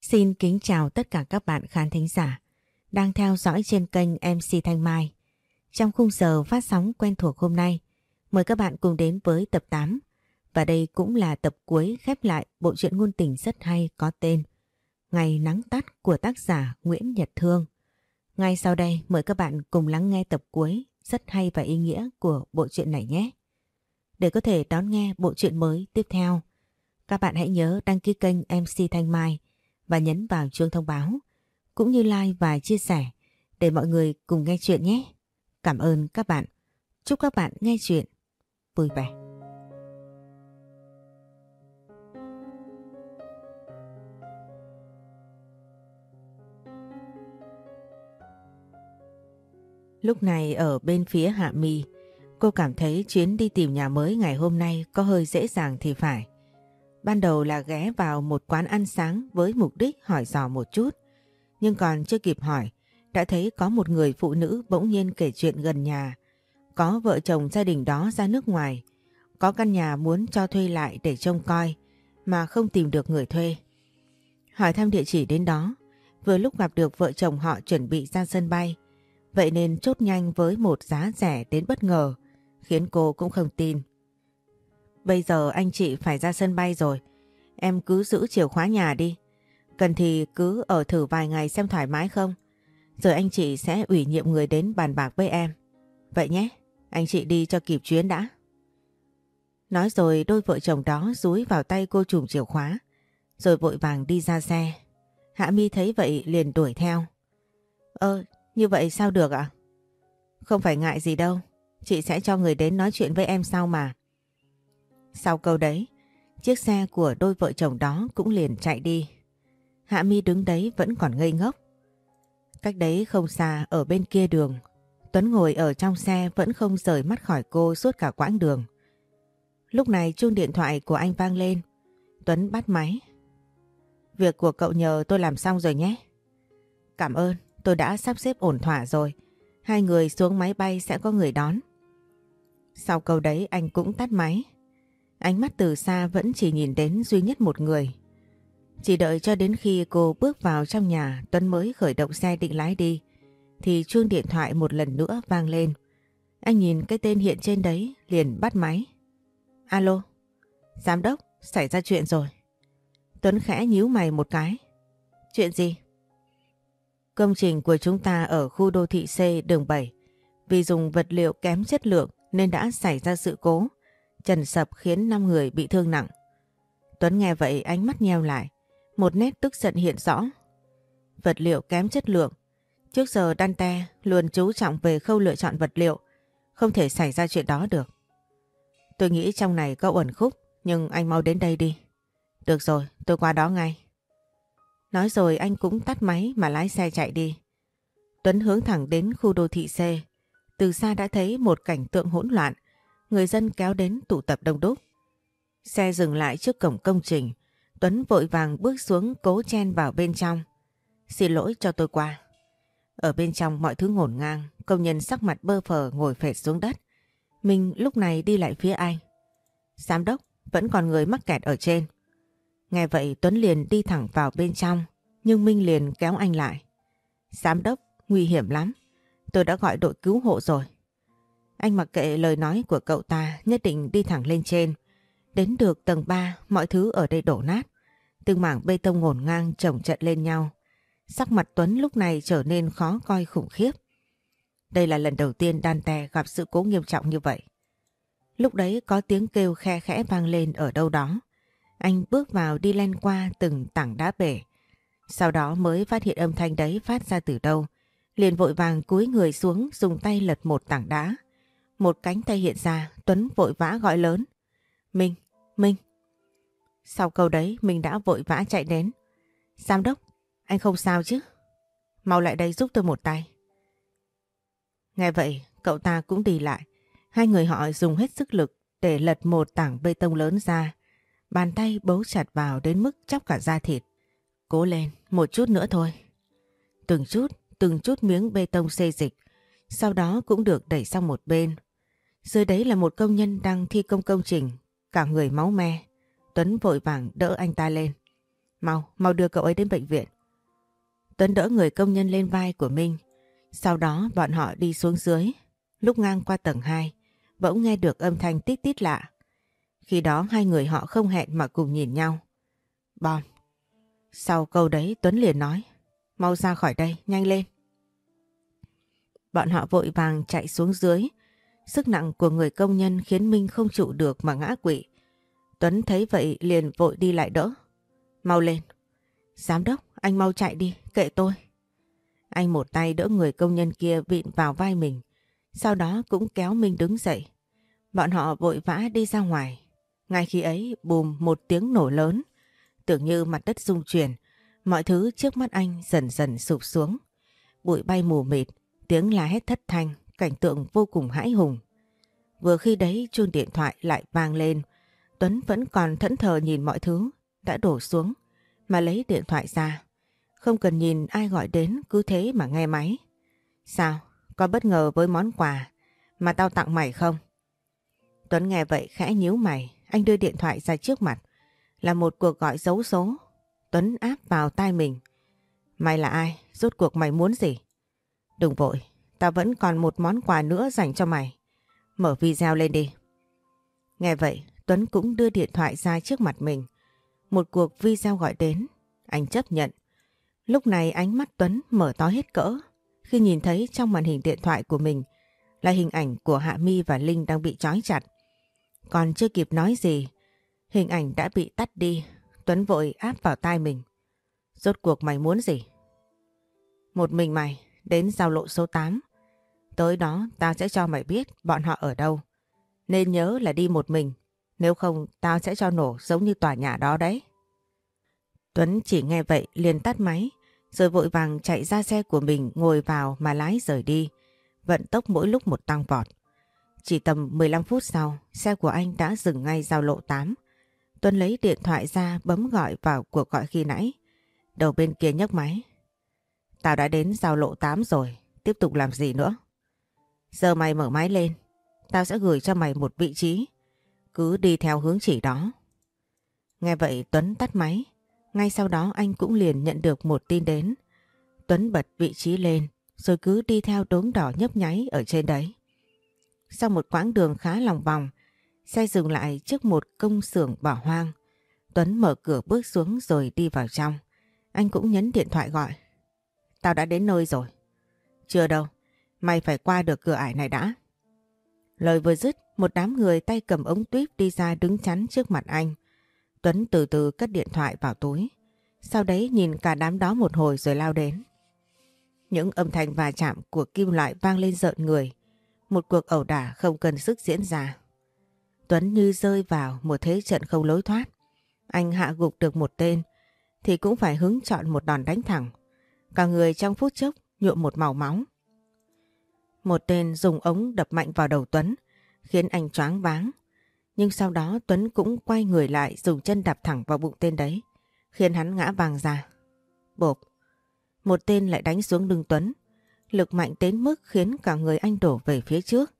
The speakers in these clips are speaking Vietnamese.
Xin kính chào tất cả các bạn khán thính giả đang theo dõi trên kênh MC Thanh Mai. Trong khung giờ phát sóng quen thuộc hôm nay, mời các bạn cùng đến với tập 8 và đây cũng là tập cuối khép lại bộ truyện ngôn tình rất hay có tên Ngày nắng tắt của tác giả Nguyễn Nhật Thương. Ngay sau đây mời các bạn cùng lắng nghe tập cuối rất hay và ý nghĩa của bộ truyện này nhé. Để có thể đón nghe bộ truyện mới tiếp theo, các bạn hãy nhớ đăng ký kênh MC Thanh Mai và nhấn vào chuông thông báo, cũng như like và chia sẻ để mọi người cùng nghe chuyện nhé. Cảm ơn các bạn. Chúc các bạn nghe chuyện vui vẻ. Lúc này ở bên phía Hạ Mi, cô cảm thấy chuyến đi tìm nhà mới ngày hôm nay có hơi dễ dàng thì phải. Ban đầu là ghé vào một quán ăn sáng với mục đích hỏi dò một chút. Nhưng còn chưa kịp hỏi, đã thấy có một người phụ nữ bỗng nhiên kể chuyện gần nhà. Có vợ chồng gia đình đó ra nước ngoài, có căn nhà muốn cho thuê lại để trông coi mà không tìm được người thuê. Hỏi thăm địa chỉ đến đó, vừa lúc gặp được vợ chồng họ chuẩn bị ra sân bay. Vậy nên chốt nhanh với một giá rẻ đến bất ngờ, khiến cô cũng không tin. Bây giờ anh chị phải ra sân bay rồi. Em cứ giữ chìa khóa nhà đi. Cần thì cứ ở thử vài ngày xem thoải mái không. Rồi anh chị sẽ ủy nhiệm người đến bàn bạc với em. Vậy nhé, anh chị đi cho kịp chuyến đã. Nói rồi đôi vợ chồng đó rúi vào tay cô trùm chìa khóa. Rồi vội vàng đi ra xe. Hạ mi thấy vậy liền đuổi theo. Ơ, như vậy sao được ạ? Không phải ngại gì đâu. Chị sẽ cho người đến nói chuyện với em sau mà. Sau câu đấy, chiếc xe của đôi vợ chồng đó cũng liền chạy đi. Hạ mi đứng đấy vẫn còn ngây ngốc. Cách đấy không xa ở bên kia đường, Tuấn ngồi ở trong xe vẫn không rời mắt khỏi cô suốt cả quãng đường. Lúc này chuông điện thoại của anh vang lên. Tuấn bắt máy. Việc của cậu nhờ tôi làm xong rồi nhé. Cảm ơn, tôi đã sắp xếp ổn thỏa rồi. Hai người xuống máy bay sẽ có người đón. Sau câu đấy anh cũng tắt máy. Ánh mắt từ xa vẫn chỉ nhìn đến duy nhất một người. Chỉ đợi cho đến khi cô bước vào trong nhà Tuấn mới khởi động xe định lái đi thì chuông điện thoại một lần nữa vang lên. Anh nhìn cái tên hiện trên đấy liền bắt máy. Alo, giám đốc, xảy ra chuyện rồi. Tuấn khẽ nhíu mày một cái. Chuyện gì? Công trình của chúng ta ở khu đô thị C đường 7 vì dùng vật liệu kém chất lượng nên đã xảy ra sự cố. Trần sập khiến 5 người bị thương nặng. Tuấn nghe vậy ánh mắt nheo lại, một nét tức giận hiện rõ. Vật liệu kém chất lượng, trước giờ Dante luôn chú trọng về khâu lựa chọn vật liệu, không thể xảy ra chuyện đó được. Tôi nghĩ trong này có uẩn khúc, nhưng anh mau đến đây đi. Được rồi, tôi qua đó ngay. Nói rồi anh cũng tắt máy mà lái xe chạy đi. Tuấn hướng thẳng đến khu đô thị C. Từ xa đã thấy một cảnh tượng hỗn loạn, người dân kéo đến tụ tập đông đúc. Xe dừng lại trước cổng công trình, Tuấn vội vàng bước xuống cố chen vào bên trong. Xin lỗi cho tôi qua. Ở bên trong mọi thứ ngổn ngang, công nhân sắc mặt bơ phờ ngồi phệt xuống đất. Minh lúc này đi lại phía anh. Giám đốc, vẫn còn người mắc kẹt ở trên. Nghe vậy Tuấn liền đi thẳng vào bên trong, nhưng Minh liền kéo anh lại. Giám đốc, nguy hiểm lắm. Tôi đã gọi đội cứu hộ rồi. Anh mặc kệ lời nói của cậu ta, nhất định đi thẳng lên trên. Đến được tầng 3 mọi thứ ở đây đổ nát. Từng mảng bê tông ngổn ngang chồng chật lên nhau. Sắc mặt Tuấn lúc này trở nên khó coi khủng khiếp. Đây là lần đầu tiên Dante gặp sự cố nghiêm trọng như vậy. Lúc đấy có tiếng kêu khe khẽ vang lên ở đâu đó. Anh bước vào đi len qua từng tảng đá bể. Sau đó mới phát hiện âm thanh đấy phát ra từ đâu. Liền vội vàng cúi người xuống, dùng tay lật một tảng đá. Một cánh tay hiện ra, Tuấn vội vã gọi lớn. Minh, Minh. Sau câu đấy, Minh đã vội vã chạy đến. Giám đốc, anh không sao chứ? Mau lại đây giúp tôi một tay. Nghe vậy, cậu ta cũng đi lại. Hai người họ dùng hết sức lực để lật một tảng bê tông lớn ra. Bàn tay bấu chặt vào đến mức chóc cả da thịt. Cố lên, một chút nữa thôi. Từng chút, từng chút miếng bê tông xê dịch. Sau đó cũng được đẩy sang một bên. Dưới đấy là một công nhân đang thi công công trình, cả người máu me. Tuấn vội vàng đỡ anh ta lên. Mau, mau đưa cậu ấy đến bệnh viện. Tuấn đỡ người công nhân lên vai của Minh. Sau đó bọn họ đi xuống dưới. Lúc ngang qua tầng 2, bỗng nghe được âm thanh tít tít lạ. Khi đó hai người họ không hẹn mà cùng nhìn nhau. Bom. Sau câu đấy Tuấn liền nói. Mau ra khỏi đây, nhanh lên. Bọn họ vội vàng chạy xuống dưới. Sức nặng của người công nhân khiến Minh không trụ được mà ngã quỵ. Tuấn thấy vậy liền vội đi lại đỡ. Mau lên. Giám đốc, anh mau chạy đi, kệ tôi. Anh một tay đỡ người công nhân kia vịn vào vai mình. Sau đó cũng kéo Minh đứng dậy. Bọn họ vội vã đi ra ngoài. Ngay khi ấy bùm một tiếng nổ lớn. Tưởng như mặt đất rung chuyển. Mọi thứ trước mắt anh dần dần sụp xuống. Bụi bay mù mịt, tiếng la hét thất thanh, cảnh tượng vô cùng hãi hùng. Vừa khi đấy chuông điện thoại lại vang lên. Tuấn vẫn còn thẫn thờ nhìn mọi thứ đã đổ xuống mà lấy điện thoại ra. Không cần nhìn ai gọi đến cứ thế mà nghe máy. Sao? Có bất ngờ với món quà mà tao tặng mày không? Tuấn nghe vậy khẽ nhíu mày, anh đưa điện thoại ra trước mặt. Là một cuộc gọi dấu số. Tuấn áp vào tai mình. Mày là ai? Rốt cuộc mày muốn gì? Đừng vội, tao vẫn còn một món quà nữa dành cho mày. Mở video lên đi. Nghe vậy, Tuấn cũng đưa điện thoại ra trước mặt mình. Một cuộc video gọi đến, anh chấp nhận. Lúc này ánh mắt Tuấn mở to hết cỡ khi nhìn thấy trong màn hình điện thoại của mình là hình ảnh của Hạ Mi và Linh đang bị trói chặt. Còn chưa kịp nói gì, hình ảnh đã bị tắt đi, Tuấn vội áp vào tai mình. Rốt cuộc mày muốn gì? Một mình mày đến giao lộ số 8. Tới đó tao sẽ cho mày biết bọn họ ở đâu. Nên nhớ là đi một mình, nếu không tao sẽ cho nổ giống như tòa nhà đó đấy. Tuấn chỉ nghe vậy liền tắt máy, rồi vội vàng chạy ra xe của mình ngồi vào mà lái rời đi, vận tốc mỗi lúc một tăng vọt. Chỉ tầm 15 phút sau, xe của anh đã dừng ngay giao lộ 8. Tuấn lấy điện thoại ra bấm gọi vào cuộc gọi khi nãy. Đầu bên kia nhấc máy. Tao đã đến giao lộ 8 rồi, tiếp tục làm gì nữa? Giờ mày mở máy lên, tao sẽ gửi cho mày một vị trí. Cứ đi theo hướng chỉ đó. Nghe vậy Tuấn tắt máy. Ngay sau đó anh cũng liền nhận được một tin đến. Tuấn bật vị trí lên rồi cứ đi theo đốm đỏ nhấp nháy ở trên đấy. Sau một quãng đường khá lòng vòng, xe dừng lại trước một công xưởng bỏ hoang. Tuấn mở cửa bước xuống rồi đi vào trong. Anh cũng nhấn điện thoại gọi. Tao đã đến nơi rồi. Chưa đâu, mày phải qua được cửa ải này đã. Lời vừa dứt, một đám người tay cầm ống tuyếp đi ra đứng chắn trước mặt anh. Tuấn từ từ cất điện thoại vào túi. Sau đấy nhìn cả đám đó một hồi rồi lao đến. Những âm thanh va chạm của kim loại vang lên rợn người. Một cuộc ẩu đả không cần sức diễn ra. Tuấn như rơi vào một thế trận không lối thoát. Anh hạ gục được một tên thì cũng phải hứng chọn một đòn đánh thẳng. Cả người trong phút chốc nhuộm một màu máu. Một tên dùng ống đập mạnh vào đầu Tuấn khiến anh choáng váng. Nhưng sau đó Tuấn cũng quay người lại dùng chân đạp thẳng vào bụng tên đấy, khiến hắn ngã vàng ra. Bộp, một tên lại đánh xuống lưng Tuấn, lực mạnh đến mức khiến cả người anh đổ về phía trước,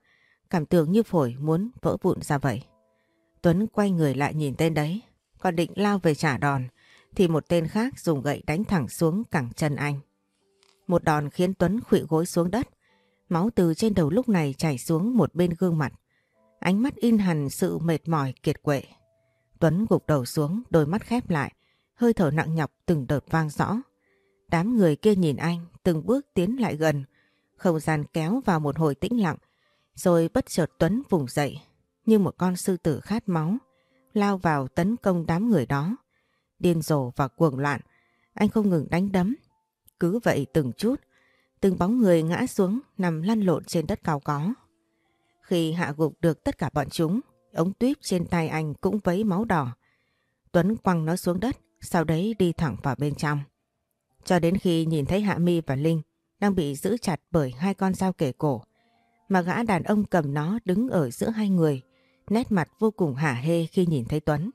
cảm tưởng như phổi muốn vỡ vụn ra vậy. Tuấn quay người lại nhìn tên đấy, còn định lao về trả đòn, thì một tên khác dùng gậy đánh thẳng xuống cẳng chân anh. Một đòn khiến Tuấn khụy gối xuống đất, máu từ trên đầu lúc này chảy xuống một bên gương mặt. Ánh mắt in hằn sự mệt mỏi kiệt quệ. Tuấn gục đầu xuống, đôi mắt khép lại, hơi thở nặng nhọc từng đợt vang rõ. Đám người kia nhìn anh, từng bước tiến lại gần, không gian kéo vào một hồi tĩnh lặng, rồi bất chợt Tuấn vùng dậy, như một con sư tử khát máu, lao vào tấn công đám người đó. Điên rồ và cuồng loạn, anh không ngừng đánh đấm. Cứ vậy từng chút, từng bóng người ngã xuống nằm lăn lộn trên đất cao có. Khi hạ gục được tất cả bọn chúng, ống tuyếp trên tay anh cũng vấy máu đỏ. Tuấn quăng nó xuống đất, sau đấy đi thẳng vào bên trong. Cho đến khi nhìn thấy Hạ Mi và Linh đang bị giữ chặt bởi hai con dao kể cổ, mà gã đàn ông cầm nó đứng ở giữa hai người, nét mặt vô cùng hả hê khi nhìn thấy Tuấn.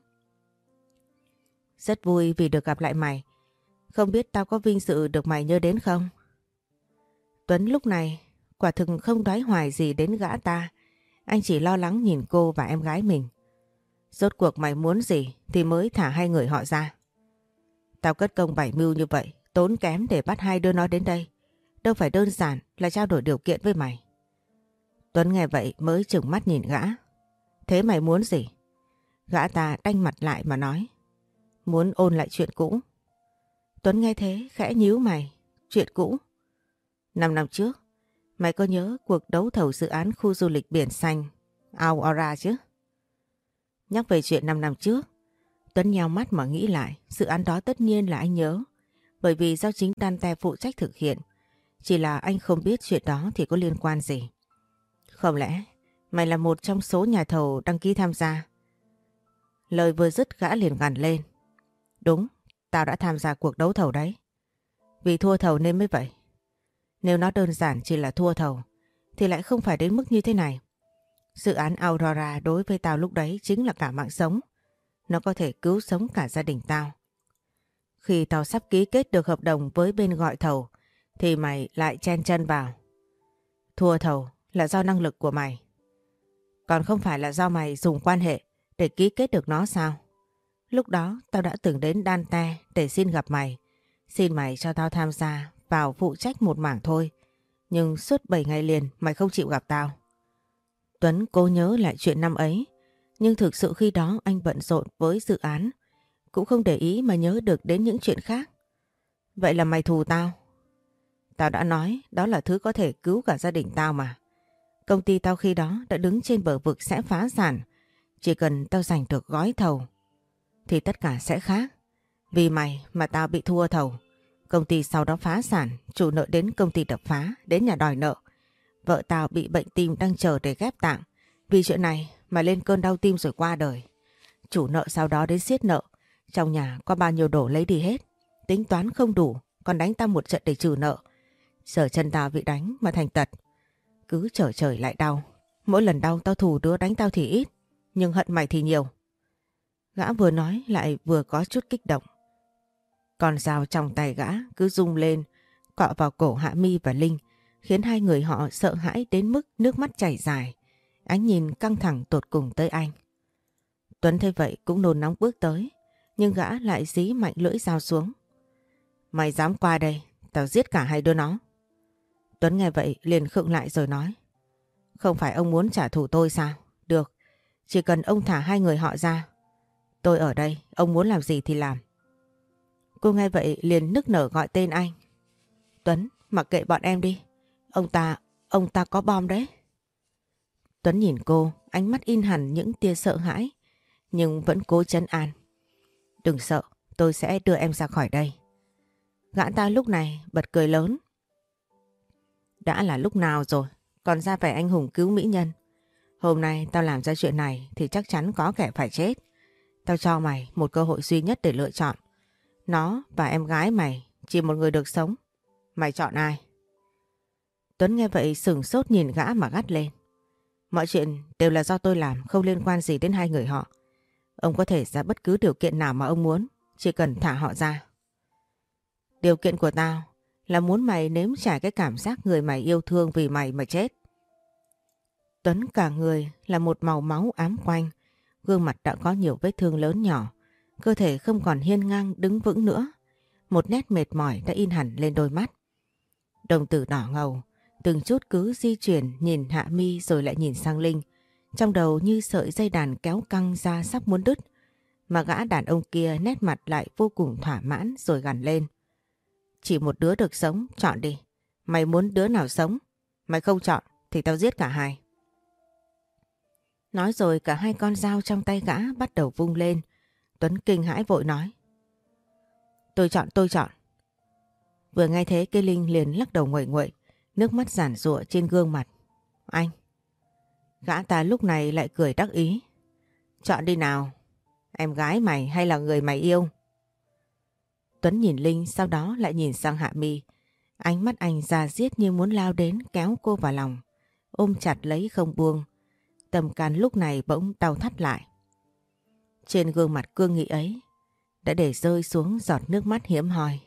Rất vui vì được gặp lại mày. Không biết tao có vinh dự được mày nhớ đến không? Tuấn lúc này quả thực không đoái hoài gì đến gã ta. Anh chỉ lo lắng nhìn cô và em gái mình. Rốt cuộc mày muốn gì thì mới thả hai người họ ra. Tao cất công bảy mưu như vậy, tốn kém để bắt hai đứa nó đến đây. Đâu phải đơn giản là trao đổi điều kiện với mày. Tuấn nghe vậy mới chừng mắt nhìn gã. Thế mày muốn gì? Gã ta đanh mặt lại mà nói. Muốn ôn lại chuyện cũ. Tuấn nghe thế khẽ nhíu mày. Chuyện cũ. Năm năm trước, mày có nhớ cuộc đấu thầu dự án khu du lịch biển xanh Aurora chứ? Nhắc về chuyện 5 năm trước, Tuấn nheo mắt mà nghĩ lại, dự án đó tất nhiên là anh nhớ, bởi vì do chính Dante phụ trách thực hiện. Chỉ là anh không biết chuyện đó thì có liên quan gì. Không lẽ mày là một trong số nhà thầu đăng ký tham gia? Lời vừa dứt gã liền gằn lên. Đúng, tao đã tham gia cuộc đấu thầu đấy. Vì thua thầu nên mới vậy. Nếu nó đơn giản chỉ là thua thầu, thì lại không phải đến mức như thế này. Dự án Aurora đối với tao lúc đấy chính là cả mạng sống. Nó có thể cứu sống cả gia đình tao. Khi tao sắp ký kết được hợp đồng với bên gọi thầu, thì mày lại chen chân vào. Thua thầu là do năng lực của mày. Còn không phải là do mày dùng quan hệ để ký kết được nó sao? Lúc đó tao đã từng đến Dante để xin gặp mày. Xin mày cho tao tham gia vào phụ trách một mảng thôi. Nhưng suốt 7 ngày liền mày không chịu gặp tao. Tuấn cố nhớ lại chuyện năm ấy. Nhưng thực sự khi đó anh bận rộn với dự án. Cũng không để ý mà nhớ được đến những chuyện khác. Vậy là mày thù tao. Tao đã nói đó là thứ có thể cứu cả gia đình tao mà. Công ty tao khi đó đã đứng trên bờ vực sẽ phá sản. Chỉ cần tao giành được gói thầu thì tất cả sẽ khác. Vì mày mà tao bị thua thầu. Công ty sau đó phá sản, chủ nợ đến công ty đập phá, đến nhà đòi nợ. Vợ tao bị bệnh tim đang chờ để ghép tạng. Vì chuyện này mà lên cơn đau tim rồi qua đời. Chủ nợ sau đó đến siết nợ. Trong nhà có bao nhiêu đồ lấy đi hết. Tính toán không đủ, còn đánh tao một trận để trừ nợ. Sở chân tao bị đánh mà thành tật. Cứ trở trời lại đau. Mỗi lần đau tao thù đứa đánh tao thì ít. Nhưng hận mày thì nhiều. Gã vừa nói lại vừa có chút kích động. Con dao trong tay gã cứ rung lên, cọ vào cổ Hạ Mi và Linh, khiến hai người họ sợ hãi đến mức nước mắt chảy dài. Ánh nhìn căng thẳng tột cùng tới anh. Tuấn thấy vậy cũng nôn nóng bước tới, nhưng gã lại dí mạnh lưỡi dao xuống. Mày dám qua đây, tao giết cả hai đứa nó. Tuấn nghe vậy liền khựng lại rồi nói. Không phải ông muốn trả thù tôi sao? Được, chỉ cần ông thả hai người họ ra. Tôi ở đây, ông muốn làm gì thì làm. Cô nghe vậy liền nức nở gọi tên anh. Tuấn, mặc kệ bọn em đi. Ông ta, ông ta có bom đấy. Tuấn nhìn cô, ánh mắt in hẳn những tia sợ hãi, nhưng vẫn cố chấn an. Đừng sợ, tôi sẽ đưa em ra khỏi đây. Gã ta lúc này bật cười lớn. Đã là lúc nào rồi, còn ra vẻ anh hùng cứu mỹ nhân. Hôm nay tao làm ra chuyện này thì chắc chắn có kẻ phải chết. Tao cho mày một cơ hội duy nhất để lựa chọn. Nó và em gái mày chỉ một người được sống. Mày chọn ai? Tuấn nghe vậy sửng sốt nhìn gã mà gắt lên. Mọi chuyện đều là do tôi làm, không liên quan gì đến hai người họ. Ông có thể ra bất cứ điều kiện nào mà ông muốn, chỉ cần thả họ ra. Điều kiện của tao là muốn mày nếm trải cái cảm giác người mày yêu thương vì mày mà chết. Tuấn cả người là một màu máu ám quanh, gương mặt đã có nhiều vết thương lớn nhỏ, cơ thể không còn hiên ngang đứng vững nữa. Một nét mệt mỏi đã in hẳn lên đôi mắt. Đồng tử đỏ ngầu, từng chút cứ di chuyển nhìn Hạ Mi rồi lại nhìn sang Linh. Trong đầu như sợi dây đàn kéo căng ra sắp muốn đứt. Mà gã đàn ông kia nét mặt lại vô cùng thỏa mãn rồi gằn lên. Chỉ một đứa được sống, chọn đi. Mày muốn đứa nào sống? Mày không chọn thì tao giết cả hai. Nói rồi cả hai con dao trong tay gã bắt đầu vung lên. Tuấn kinh hãi vội nói. Tôi chọn, tôi chọn. Vừa nghe thế cây Linh liền lắc đầu nguội nguội, nước mắt giản rụa trên gương mặt. Anh. Gã ta lúc này lại cười đắc ý. Chọn đi nào. Em gái mày hay là người mày yêu? Tuấn nhìn Linh sau đó lại nhìn sang Hạ Mi. Ánh mắt anh ra giết như muốn lao đến kéo cô vào lòng. Ôm chặt lấy không buông. Tầm can lúc này bỗng đau thắt lại. Trên gương mặt cương nghị ấy đã để rơi xuống giọt nước mắt hiếm hoi.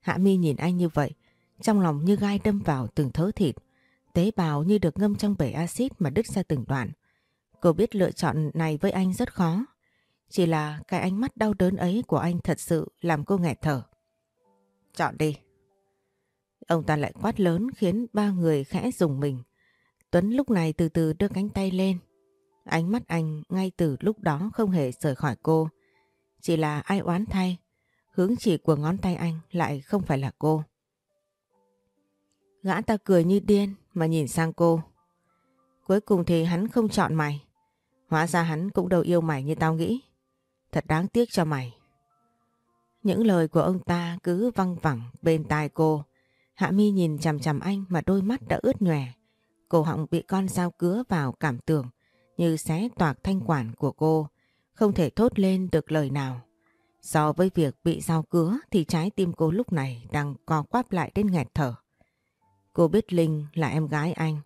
Hạ mi nhìn anh như vậy, trong lòng như gai đâm vào từng thớ thịt, tế bào như được ngâm trong bể axit mà đứt ra từng đoạn. Cô biết lựa chọn này với anh rất khó, Chỉ là cái ánh mắt đau đớn ấy của anh thật sự làm cô nghẹt thở. Chọn đi. Ông ta lại quát lớn khiến ba người khẽ dùng mình. Tuấn lúc này từ từ đưa cánh tay lên. Ánh mắt anh ngay từ lúc đó không hề rời khỏi cô. Chỉ là ai oán thay, hướng chỉ của ngón tay anh lại không phải là cô. Gã ta cười như điên mà nhìn sang cô. Cuối cùng thì hắn không chọn mày. Hóa ra hắn cũng đâu yêu mày như tao nghĩ. Thật đáng tiếc cho mày. Những lời của ông ta cứ văng vẳng bên tai cô. Hạ mi nhìn chằm chằm anh mà đôi mắt đã ướt nhòe. Cổ họng bị con dao cứa vào cảm tưởng như xé toạc thanh quản của cô. Không thể thốt lên được lời nào. So với việc bị dao cứa thì trái tim cô lúc này đang co quắp lại đến nghẹt thở. Cô biết Linh là em gái anh.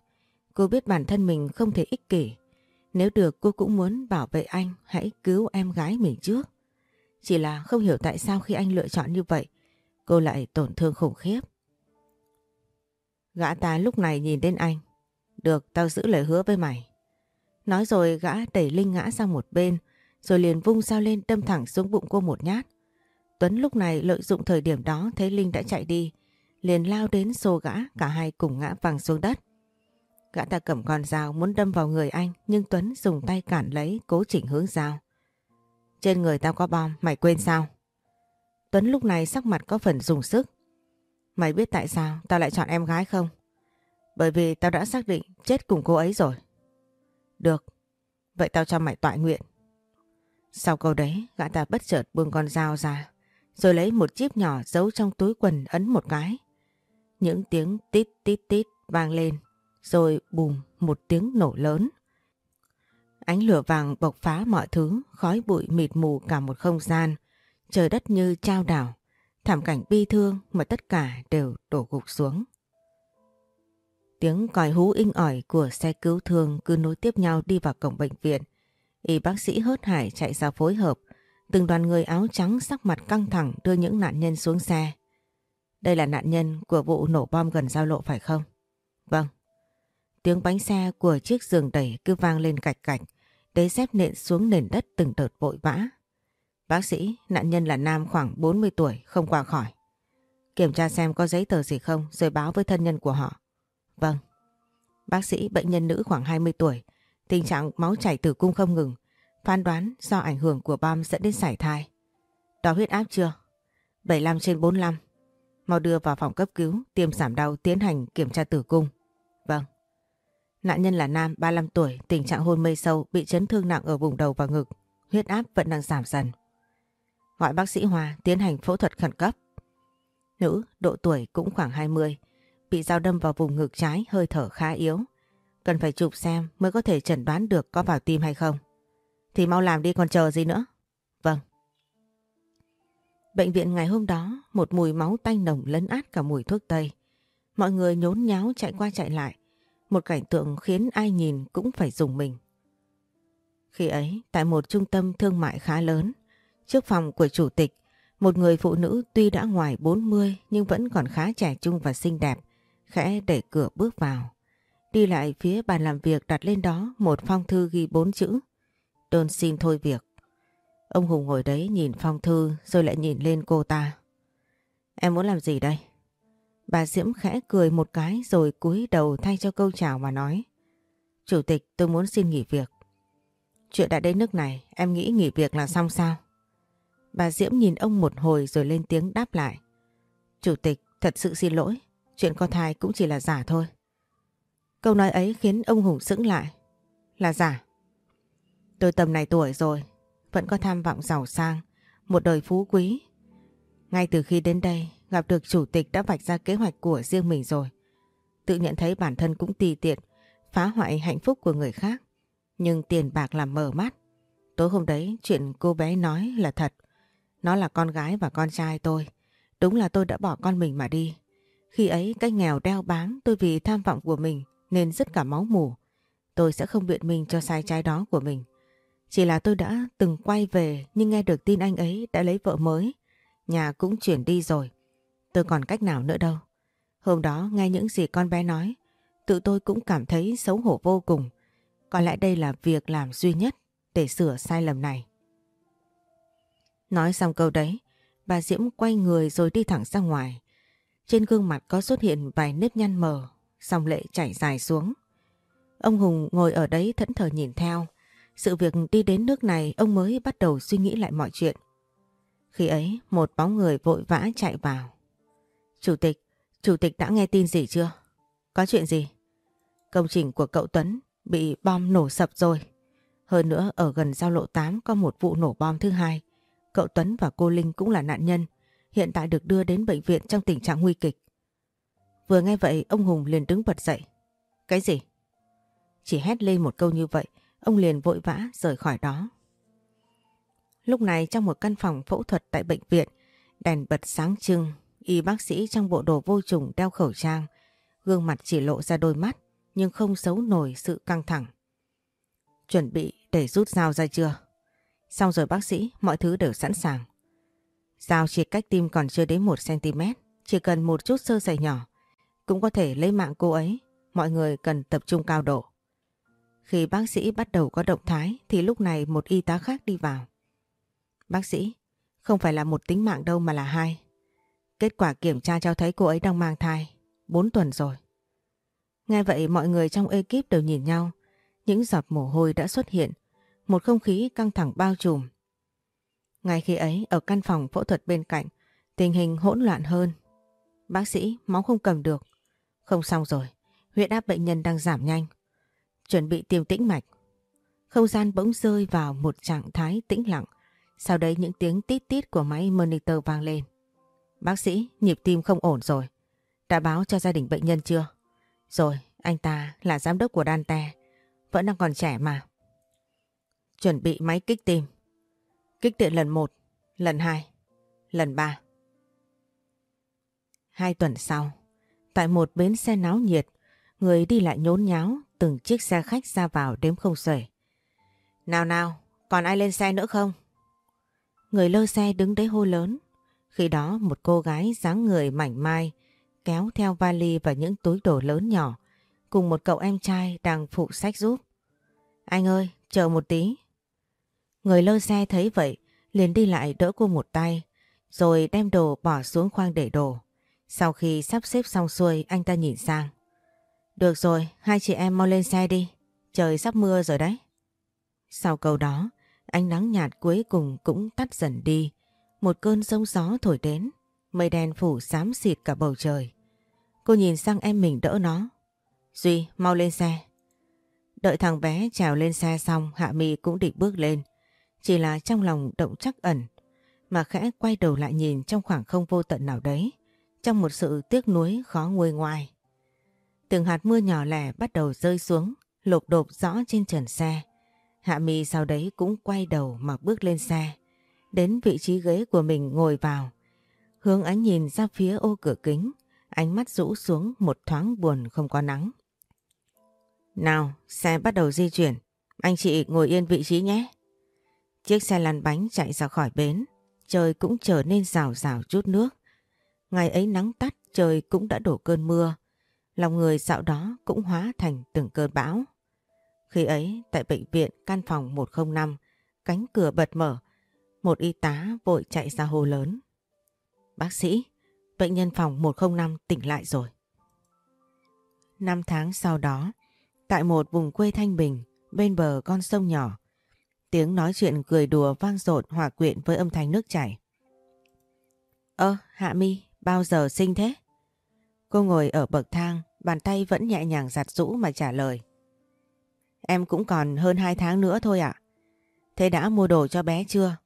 Cô biết bản thân mình không thể ích kỷ. Nếu được, cô cũng muốn bảo vệ anh hãy cứu em gái mình trước. Chỉ là không hiểu tại sao khi anh lựa chọn như vậy, cô lại tổn thương khủng khiếp. Gã ta lúc này nhìn đến anh. Được, tao giữ lời hứa với mày. Nói rồi gã đẩy Linh ngã sang một bên rồi liền vung dao lên đâm thẳng xuống bụng cô một nhát. Tuấn lúc này lợi dụng thời điểm đó thấy Linh đã chạy đi liền lao đến xô gã cả hai cùng ngã văng xuống đất. Gã ta cầm con dao muốn đâm vào người anh nhưng Tuấn dùng tay cản lấy cố chỉnh hướng dao. Trên người tao có bom, mày quên sao? Tuấn lúc này sắc mặt có phần dùng sức. Mày biết tại sao tao lại chọn em gái không? Bởi vì tao đã xác định chết cùng cô ấy rồi. Được, vậy tao cho mày tọa nguyện. Sau câu đấy, gã ta bất chợt buông con dao ra, rồi lấy một chip nhỏ giấu trong túi quần ấn một cái. Những tiếng tít tít tít vang lên, rồi bùm một tiếng nổ lớn. Ánh lửa vàng bộc phá mọi thứ, khói bụi mịt mù cả một không gian, trời đất như trao đảo, thảm cảnh bi thương mà tất cả đều đổ gục xuống. Tiếng còi hú inh ỏi của xe cứu thương cứ nối tiếp nhau đi vào cổng bệnh viện. Y bác sĩ hớt hải chạy ra phối hợp, từng đoàn người áo trắng sắc mặt căng thẳng đưa những nạn nhân xuống xe. Đây là nạn nhân của vụ nổ bom gần giao lộ phải không? Vâng. Tiếng bánh xe của chiếc giường đẩy cứ vang lên cạch cạch, đế dép nện xuống nền đất từng đợt vội vã. Bác sĩ, nạn nhân là nam khoảng 40 tuổi, không qua khỏi. Kiểm tra xem có giấy tờ gì không rồi báo với thân nhân của họ. Vâng. Bác sĩ bệnh nhân nữ khoảng 20 tuổi, tình trạng máu chảy tử cung không ngừng, phán đoán do ảnh hưởng của bom dẫn đến sảy thai. Đo huyết áp chưa? 75 trên 45. Mau đưa vào phòng cấp cứu, tiêm giảm đau tiến hành kiểm tra tử cung. Vâng. Nạn nhân là nam 35 tuổi, tình trạng hôn mê sâu, bị chấn thương nặng ở vùng đầu và ngực. Huyết áp vẫn đang giảm dần. Gọi bác sĩ Hòa tiến hành phẫu thuật khẩn cấp. Nữ, độ tuổi cũng khoảng 20, bị dao đâm vào vùng ngực trái hơi thở khá yếu. Cần phải chụp xem mới có thể chẩn đoán được có vào tim hay không. Thì mau làm đi còn chờ gì nữa. Vâng. Bệnh viện ngày hôm đó một mùi máu tanh nồng lấn át cả mùi thuốc tây. Mọi người nhốn nháo chạy qua chạy lại. Một cảnh tượng khiến ai nhìn cũng phải dùng mình. Khi ấy, tại một trung tâm thương mại khá lớn, trước phòng của chủ tịch, một người phụ nữ tuy đã ngoài 40 nhưng vẫn còn khá trẻ trung và xinh đẹp, khẽ đẩy cửa bước vào. Đi lại phía bàn làm việc đặt lên đó một phong thư ghi bốn chữ. Đơn xin thôi việc. Ông Hùng ngồi đấy nhìn phong thư rồi lại nhìn lên cô ta. Em muốn làm gì đây? Bà Diễm khẽ cười một cái rồi cúi đầu thay cho câu chào mà nói. Chủ tịch, tôi muốn xin nghỉ việc. Chuyện đã đến nước này, em nghĩ nghỉ việc là xong sao? Bà Diễm nhìn ông một hồi rồi lên tiếng đáp lại. Chủ tịch, thật sự xin lỗi. Chuyện có thai cũng chỉ là giả thôi. Câu nói ấy khiến ông Hùng sững lại. Là giả. Tôi tầm này tuổi rồi, vẫn có tham vọng giàu sang, một đời phú quý. Ngay từ khi đến đây, gặp được chủ tịch đã vạch ra kế hoạch của riêng mình rồi. Tự nhận thấy bản thân cũng tùy tiện, phá hoại hạnh phúc của người khác. Nhưng tiền bạc làm mở mắt. Tối hôm đấy chuyện cô bé nói là thật. Nó là con gái và con trai tôi. Đúng là tôi đã bỏ con mình mà đi. Khi ấy cái nghèo đeo bám tôi vì tham vọng của mình nên rất cả máu mù. Tôi sẽ không biện minh cho sai trái đó của mình. Chỉ là tôi đã từng quay về nhưng nghe được tin anh ấy đã lấy vợ mới. Nhà cũng chuyển đi rồi. Tôi còn cách nào nữa đâu. Hôm đó nghe những gì con bé nói, tự tôi cũng cảm thấy xấu hổ vô cùng. Có lẽ đây là việc làm duy nhất để sửa sai lầm này. Nói xong câu đấy, bà Diễm quay người rồi đi thẳng ra ngoài. Trên gương mặt có xuất hiện vài nếp nhăn mờ, dòng lệ chảy dài xuống. Ông Hùng ngồi ở đấy thẫn thờ nhìn theo. Sự việc đi đến nước này ông mới bắt đầu suy nghĩ lại mọi chuyện. Khi ấy một bóng người vội vã chạy vào. Chủ tịch, chủ tịch đã nghe tin gì chưa? Có chuyện gì? Công trình của cậu Tuấn bị bom nổ sập rồi. Hơn nữa ở gần giao lộ 8 có một vụ nổ bom thứ hai. Cậu Tuấn và cô Linh cũng là nạn nhân. Hiện tại được đưa đến bệnh viện trong tình trạng nguy kịch. Vừa nghe vậy ông Hùng liền đứng bật dậy. Cái gì? Chỉ hét lên một câu như vậy, ông liền vội vã rời khỏi đó. Lúc này trong một căn phòng phẫu thuật tại bệnh viện, đèn bật sáng trưng, y bác sĩ trong bộ đồ vô trùng đeo khẩu trang, gương mặt chỉ lộ ra đôi mắt nhưng không giấu nổi sự căng thẳng. Chuẩn bị để rút dao ra chưa? Xong rồi bác sĩ, mọi thứ đều sẵn sàng. Dao chỉ cách tim còn chưa đến 1cm, chỉ cần một chút sơ sẩy nhỏ, cũng có thể lấy mạng cô ấy. Mọi người cần tập trung cao độ. Khi bác sĩ bắt đầu có động thái thì lúc này một y tá khác đi vào. Bác sĩ, không phải là một tính mạng đâu mà là hai. Kết quả kiểm tra cho thấy cô ấy đang mang thai, 4 tuần rồi. Nghe vậy mọi người trong ekip đều nhìn nhau, những giọt mồ hôi đã xuất hiện, một không khí căng thẳng bao trùm. Ngay khi ấy ở căn phòng phẫu thuật bên cạnh, tình hình hỗn loạn hơn. Bác sĩ, máu không cầm được. Không xong rồi, huyết áp bệnh nhân đang giảm nhanh. Chuẩn bị tiêm tĩnh mạch. Không gian bỗng rơi vào một trạng thái tĩnh lặng. Sau đấy những tiếng tít tít của máy monitor vang lên. Bác sĩ, nhịp tim không ổn rồi. Đã báo cho gia đình bệnh nhân chưa? Rồi, anh ta là giám đốc của Dante. Vẫn đang còn trẻ mà. Chuẩn bị máy kích tim. Kích điện lần 1, lần 2, lần 3. Hai tuần sau, tại một bến xe náo nhiệt, người đi lại nhốn nháo, từng chiếc xe khách ra vào đếm không xuể. Nào nào, còn ai lên xe nữa không? Người lơ xe đứng đấy hô lớn. Khi đó một cô gái dáng người mảnh mai kéo theo vali và những túi đồ lớn nhỏ cùng một cậu em trai đang phụ sách giúp. Anh ơi, chờ một tí. Người lơ xe thấy vậy liền đi lại đỡ cô một tay rồi đem đồ bỏ xuống khoang để đồ. Sau khi sắp xếp xong xuôi anh ta nhìn sang. Được rồi, hai chị em mau lên xe đi. Trời sắp mưa rồi đấy. Sau câu đó, ánh nắng nhạt cuối cùng cũng tắt dần đi. Một cơn sông gió thổi đến, mây đen phủ xám xịt cả bầu trời. Cô nhìn sang em mình đỡ nó. Duy, mau lên xe. Đợi thằng bé trèo lên xe xong, Hạ Mi cũng định bước lên. Chỉ là trong lòng động chắc ẩn, mà khẽ quay đầu lại nhìn trong khoảng không vô tận nào đấy, trong một sự tiếc nuối khó nguôi ngoài. Từng hạt mưa nhỏ lẻ bắt đầu rơi xuống, lộp đột rõ trên trần xe. Hạ Mi sau đấy cũng quay đầu mà bước lên xe, đến vị trí ghế của mình ngồi vào. Hướng ánh nhìn ra phía ô cửa kính, ánh mắt rũ xuống một thoáng buồn không có nắng. Nào, xe bắt đầu di chuyển, anh chị ngồi yên vị trí nhé. Chiếc xe lăn bánh chạy ra khỏi bến, trời cũng trở nên rào rào chút nước. Ngày ấy nắng tắt, trời cũng đã đổ cơn mưa. Lòng người dạo đó cũng hóa thành từng cơn bão. Khi ấy, tại bệnh viện căn phòng 105, cánh cửa bật mở, một y tá vội chạy ra hồ lớn. Bác sĩ, bệnh nhân phòng 105 tỉnh lại rồi. Năm tháng sau đó, tại một vùng quê thanh bình, bên bờ con sông nhỏ, tiếng nói chuyện cười đùa vang dội hòa quyện với âm thanh nước chảy. Ơ, Hạ Mi, bao giờ sinh thế? Cô ngồi ở bậc thang, bàn tay vẫn nhẹ nhàng giặt rũ mà trả lời. Em cũng còn hơn 2 tháng nữa thôi ạ. Thế đã mua đồ cho bé chưa?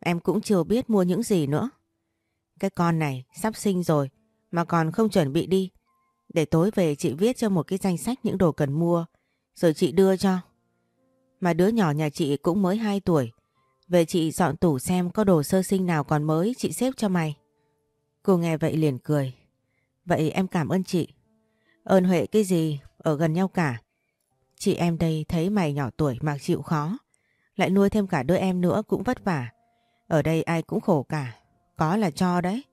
Em cũng chưa biết mua những gì nữa. Cái con này sắp sinh rồi mà còn không chuẩn bị đi. Để tối về chị viết cho một cái danh sách những đồ cần mua rồi chị đưa cho. Mà đứa nhỏ nhà chị cũng mới 2 tuổi. Về chị dọn tủ xem có đồ sơ sinh nào còn mới chị xếp cho mày. Cô nghe vậy liền cười. Vậy em cảm ơn chị. Ơn Huệ cái gì, ở gần nhau cả. Chị em đây thấy mày nhỏ tuổi mà chịu khó. Lại nuôi thêm cả đứa em nữa cũng vất vả. Ở đây ai cũng khổ cả. Có là cho đấy.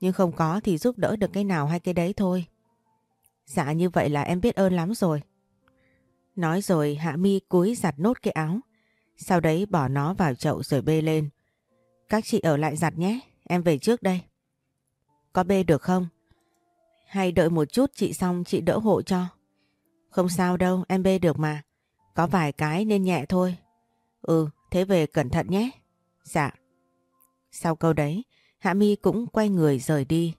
Nhưng không có thì giúp đỡ được cái nào hay cái đấy thôi. Dạ như vậy là em biết ơn lắm rồi. Nói rồi Hạ Mi cúi giặt nốt cái áo. Sau đấy bỏ nó vào chậu rồi bê lên. các chị ở lại giặt nhé, em về trước đây. Có bê được không? Hay đợi một chút chị xong chị đỡ hộ cho. Không sao đâu, em bê được mà. Có vài cái nên nhẹ thôi. Ừ, thế về cẩn thận nhé. Dạ. Sau câu đấy, Hạ Mi cũng quay người rời đi.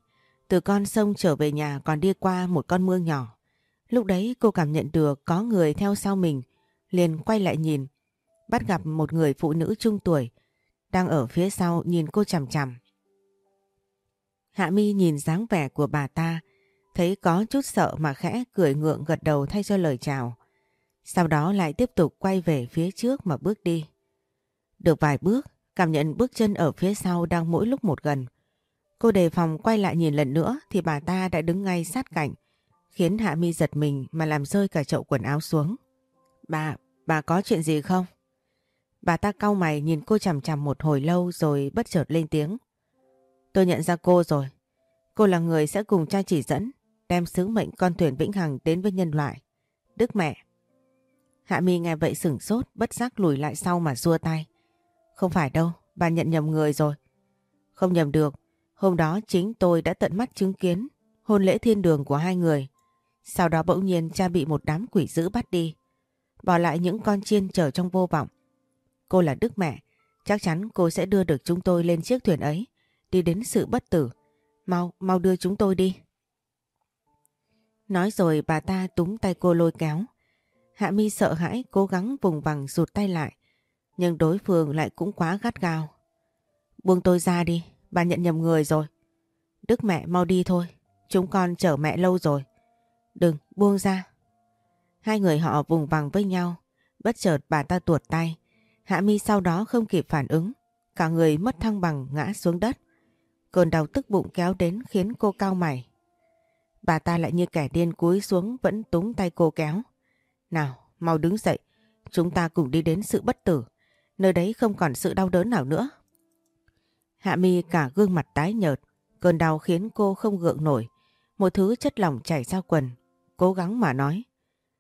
Từ con sông trở về nhà còn đi qua một con mương nhỏ. Lúc đấy cô cảm nhận được có người theo sau mình, liền quay lại nhìn. Bắt gặp một người phụ nữ trung tuổi, đang ở phía sau nhìn cô chằm chằm. Hạ Mi nhìn dáng vẻ của bà ta, thấy có chút sợ mà khẽ cười ngượng gật đầu thay cho lời chào. Sau đó lại tiếp tục quay về phía trước mà bước đi. Được vài bước, cảm nhận bước chân ở phía sau đang mỗi lúc một gần. Cô đề phòng quay lại nhìn lần nữa thì bà ta đã đứng ngay sát cạnh, khiến Hạ Mi giật mình mà làm rơi cả chậu quần áo xuống. Bà, bà có chuyện gì không? Bà ta cau mày nhìn cô chằm chằm một hồi lâu rồi bất chợt lên tiếng. Tôi nhận ra cô rồi. Cô là người sẽ cùng cha chỉ dẫn, đem sứ mệnh con thuyền vĩnh hằng đến với nhân loại. Đức mẹ. Hạ Mi nghe vậy sửng sốt, bất giác lùi lại sau mà xua tay. Không phải đâu, bà nhận nhầm người rồi. Không nhầm được, hôm đó chính tôi đã tận mắt chứng kiến hôn lễ thiên đường của hai người. Sau đó bỗng nhiên cha bị một đám quỷ dữ bắt đi. Bỏ lại những con chiên chờ trong vô vọng. Cô là đức mẹ, chắc chắn cô sẽ đưa được chúng tôi lên chiếc thuyền ấy, đi đến sự bất tử. Mau, mau đưa chúng tôi đi. Nói rồi bà ta túng tay cô lôi kéo. Hạ mi sợ hãi cố gắng vùng vằng rụt tay lại. Nhưng đối phương lại cũng quá gắt gao. Buông tôi ra đi, bà nhận nhầm người rồi. Đức mẹ mau đi thôi, chúng con chở mẹ lâu rồi. Đừng, buông ra. Hai người họ vùng vằng với nhau. Bất chợt bà ta tuột tay. Hạ mi sau đó không kịp phản ứng. Cả người mất thăng bằng ngã xuống đất. Cơn đau tức bụng kéo đến khiến cô cao mày. Bà ta lại như kẻ điên cúi xuống vẫn túng tay cô kéo. Nào, mau đứng dậy. Chúng ta cùng đi đến sự bất tử. Nơi đấy không còn sự đau đớn nào nữa. Hạ mi cả gương mặt tái nhợt. Cơn đau khiến cô không gượng nổi. Một thứ chất lỏng chảy ra quần. Cố gắng mà nói.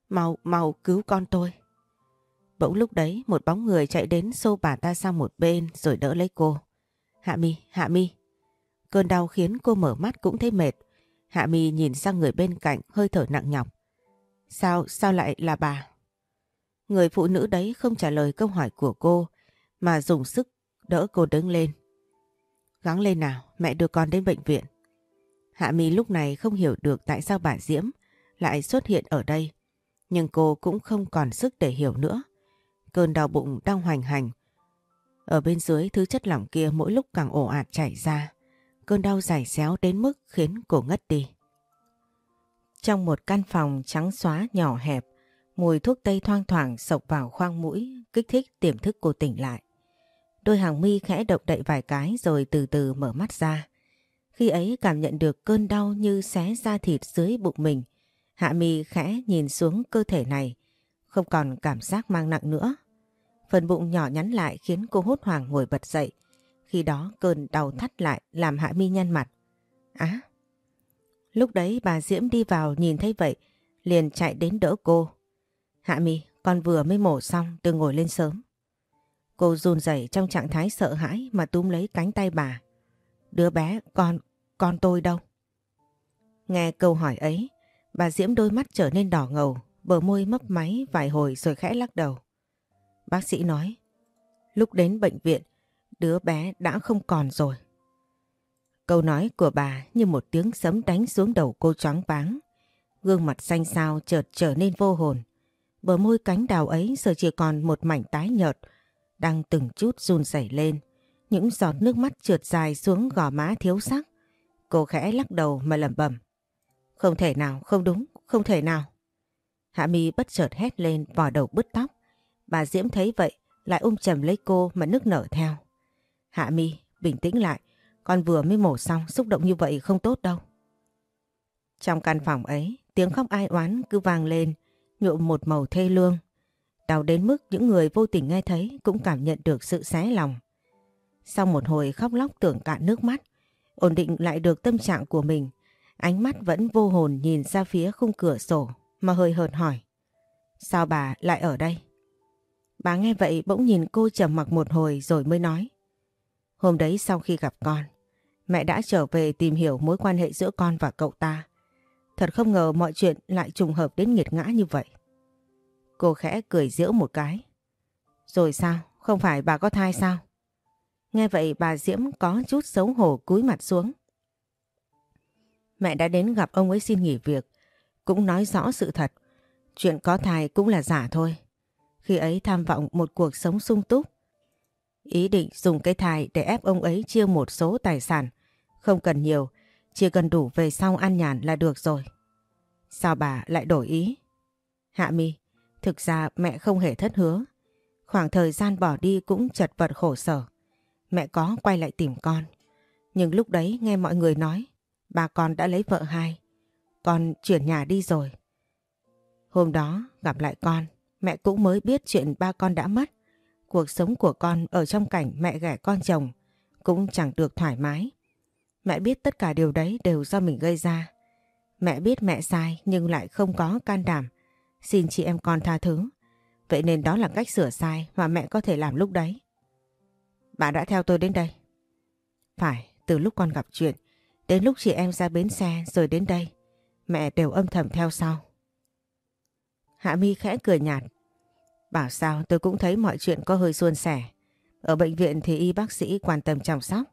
Mau, mau cứu con tôi. Bỗng lúc đấy một bóng người chạy đến xô bà ta sang một bên rồi đỡ lấy cô. Hạ mi, Hạ mi. Cơn đau khiến cô mở mắt cũng thấy mệt. Hạ mi nhìn sang người bên cạnh hơi thở nặng nhọc. Sao, sao lại là bà? Người phụ nữ đấy không trả lời câu hỏi của cô mà dùng sức đỡ cô đứng lên. Gắng lên nào, mẹ đưa con đến bệnh viện. Hạ mi lúc này không hiểu được tại sao bà Diễm lại xuất hiện ở đây. Nhưng cô cũng không còn sức để hiểu nữa. Cơn đau bụng đang hoành hành. Ở bên dưới thứ chất lỏng kia mỗi lúc càng ồ ạt chảy ra. Cơn đau dài xéo đến mức khiến cô ngất đi. Trong một căn phòng trắng xóa nhỏ hẹp, mùi thuốc tây thoang thoảng sộc vào khoang mũi, kích thích tiềm thức cô tỉnh lại. Đôi hàng mi khẽ động đậy vài cái rồi từ từ mở mắt ra. Khi ấy cảm nhận được cơn đau như xé da thịt dưới bụng mình. Hạ mi khẽ nhìn xuống cơ thể này, không còn cảm giác mang nặng nữa. Phần bụng nhỏ nhắn lại khiến cô hốt hoảng ngồi bật dậy. Khi đó cơn đau thắt lại làm Hạ mi nhăn mặt. Á! lúc đấy bà Diễm đi vào nhìn thấy vậy, liền chạy đến đỡ cô. Hạ mi, con vừa mới mổ xong, đừng ngồi lên sớm. Cô run rẩy trong trạng thái sợ hãi mà túm lấy cánh tay bà. Đứa bé, con, con tôi đâu? Nghe câu hỏi ấy, bà Diễm đôi mắt trở nên đỏ ngầu, bờ môi mấp máy vài hồi rồi khẽ lắc đầu. Bác sĩ nói, lúc đến bệnh viện, đứa bé đã không còn rồi. Câu nói của bà như một tiếng sấm đánh xuống đầu cô choáng váng. Gương mặt xanh xao chợt trở nên vô hồn. Bờ môi cánh đào ấy giờ chỉ còn một mảnh tái nhợt, đang từng chút run rẩy lên. Những giọt nước mắt trượt dài xuống gò má thiếu sắc. Cô khẽ lắc đầu mà lẩm bẩm. Không thể nào, không đúng, không thể nào. Hạ mi bất chợt hét lên vò đầu bứt tóc. Bà Diễm thấy vậy lại ôm chầm lấy cô mà nức nở theo. Hạ mi, bình tĩnh lại. Con vừa mới mổ xong, xúc động như vậy không tốt đâu. Trong căn phòng ấy, tiếng khóc ai oán cứ vang lên, nhuộm một màu thê lương. Đau đến mức những người vô tình nghe thấy cũng cảm nhận được sự xé lòng. Sau một hồi khóc lóc tưởng cạn nước mắt, ổn định lại được tâm trạng của mình, ánh mắt vẫn vô hồn nhìn ra phía khung cửa sổ mà hơi hợt hỏi. Sao bà lại ở đây? Bà nghe vậy bỗng nhìn cô trầm mặc một hồi rồi mới nói. Hôm đấy sau khi gặp con, mẹ đã trở về tìm hiểu mối quan hệ giữa con và cậu ta. Thật không ngờ mọi chuyện lại trùng hợp đến nghiệt ngã như vậy. Cô khẽ cười giễu một cái. Rồi sao? Không phải bà có thai sao? Nghe vậy bà Diễm có chút xấu hổ cúi mặt xuống. Mẹ đã đến gặp ông ấy xin nghỉ việc, cũng nói rõ sự thật. Chuyện có thai cũng là giả thôi. Khi ấy tham vọng một cuộc sống sung túc. Ý định dùng cái thai để ép ông ấy chia một số tài sản. Không cần nhiều, chỉ cần đủ về sau ăn nhàn là được rồi. Sao bà lại đổi ý? Hạ mi, thực ra mẹ không hề thất hứa. Khoảng thời gian bỏ đi cũng chật vật khổ sở. Mẹ có quay lại tìm con. Nhưng lúc đấy nghe mọi người nói bà con đã lấy vợ hai. Con chuyển nhà đi rồi. Hôm đó gặp lại con, mẹ cũng mới biết chuyện ba con đã mất. Cuộc sống của con ở trong cảnh mẹ ghẻ con chồng cũng chẳng được thoải mái. Mẹ biết tất cả điều đấy đều do mình gây ra. Mẹ biết mẹ sai nhưng lại không có can đảm. Xin chị em con tha thứ. Vậy nên đó là cách sửa sai mà mẹ có thể làm lúc đấy. Bà đã theo tôi đến đây. Phải, từ lúc con gặp chuyện, đến lúc chị em ra bến xe rồi đến đây, mẹ đều âm thầm theo sau. Hạ Mi khẽ cười nhạt. Bảo sao tôi cũng thấy mọi chuyện có hơi suôn sẻ. Ở bệnh viện thì y bác sĩ quan tâm chăm sóc.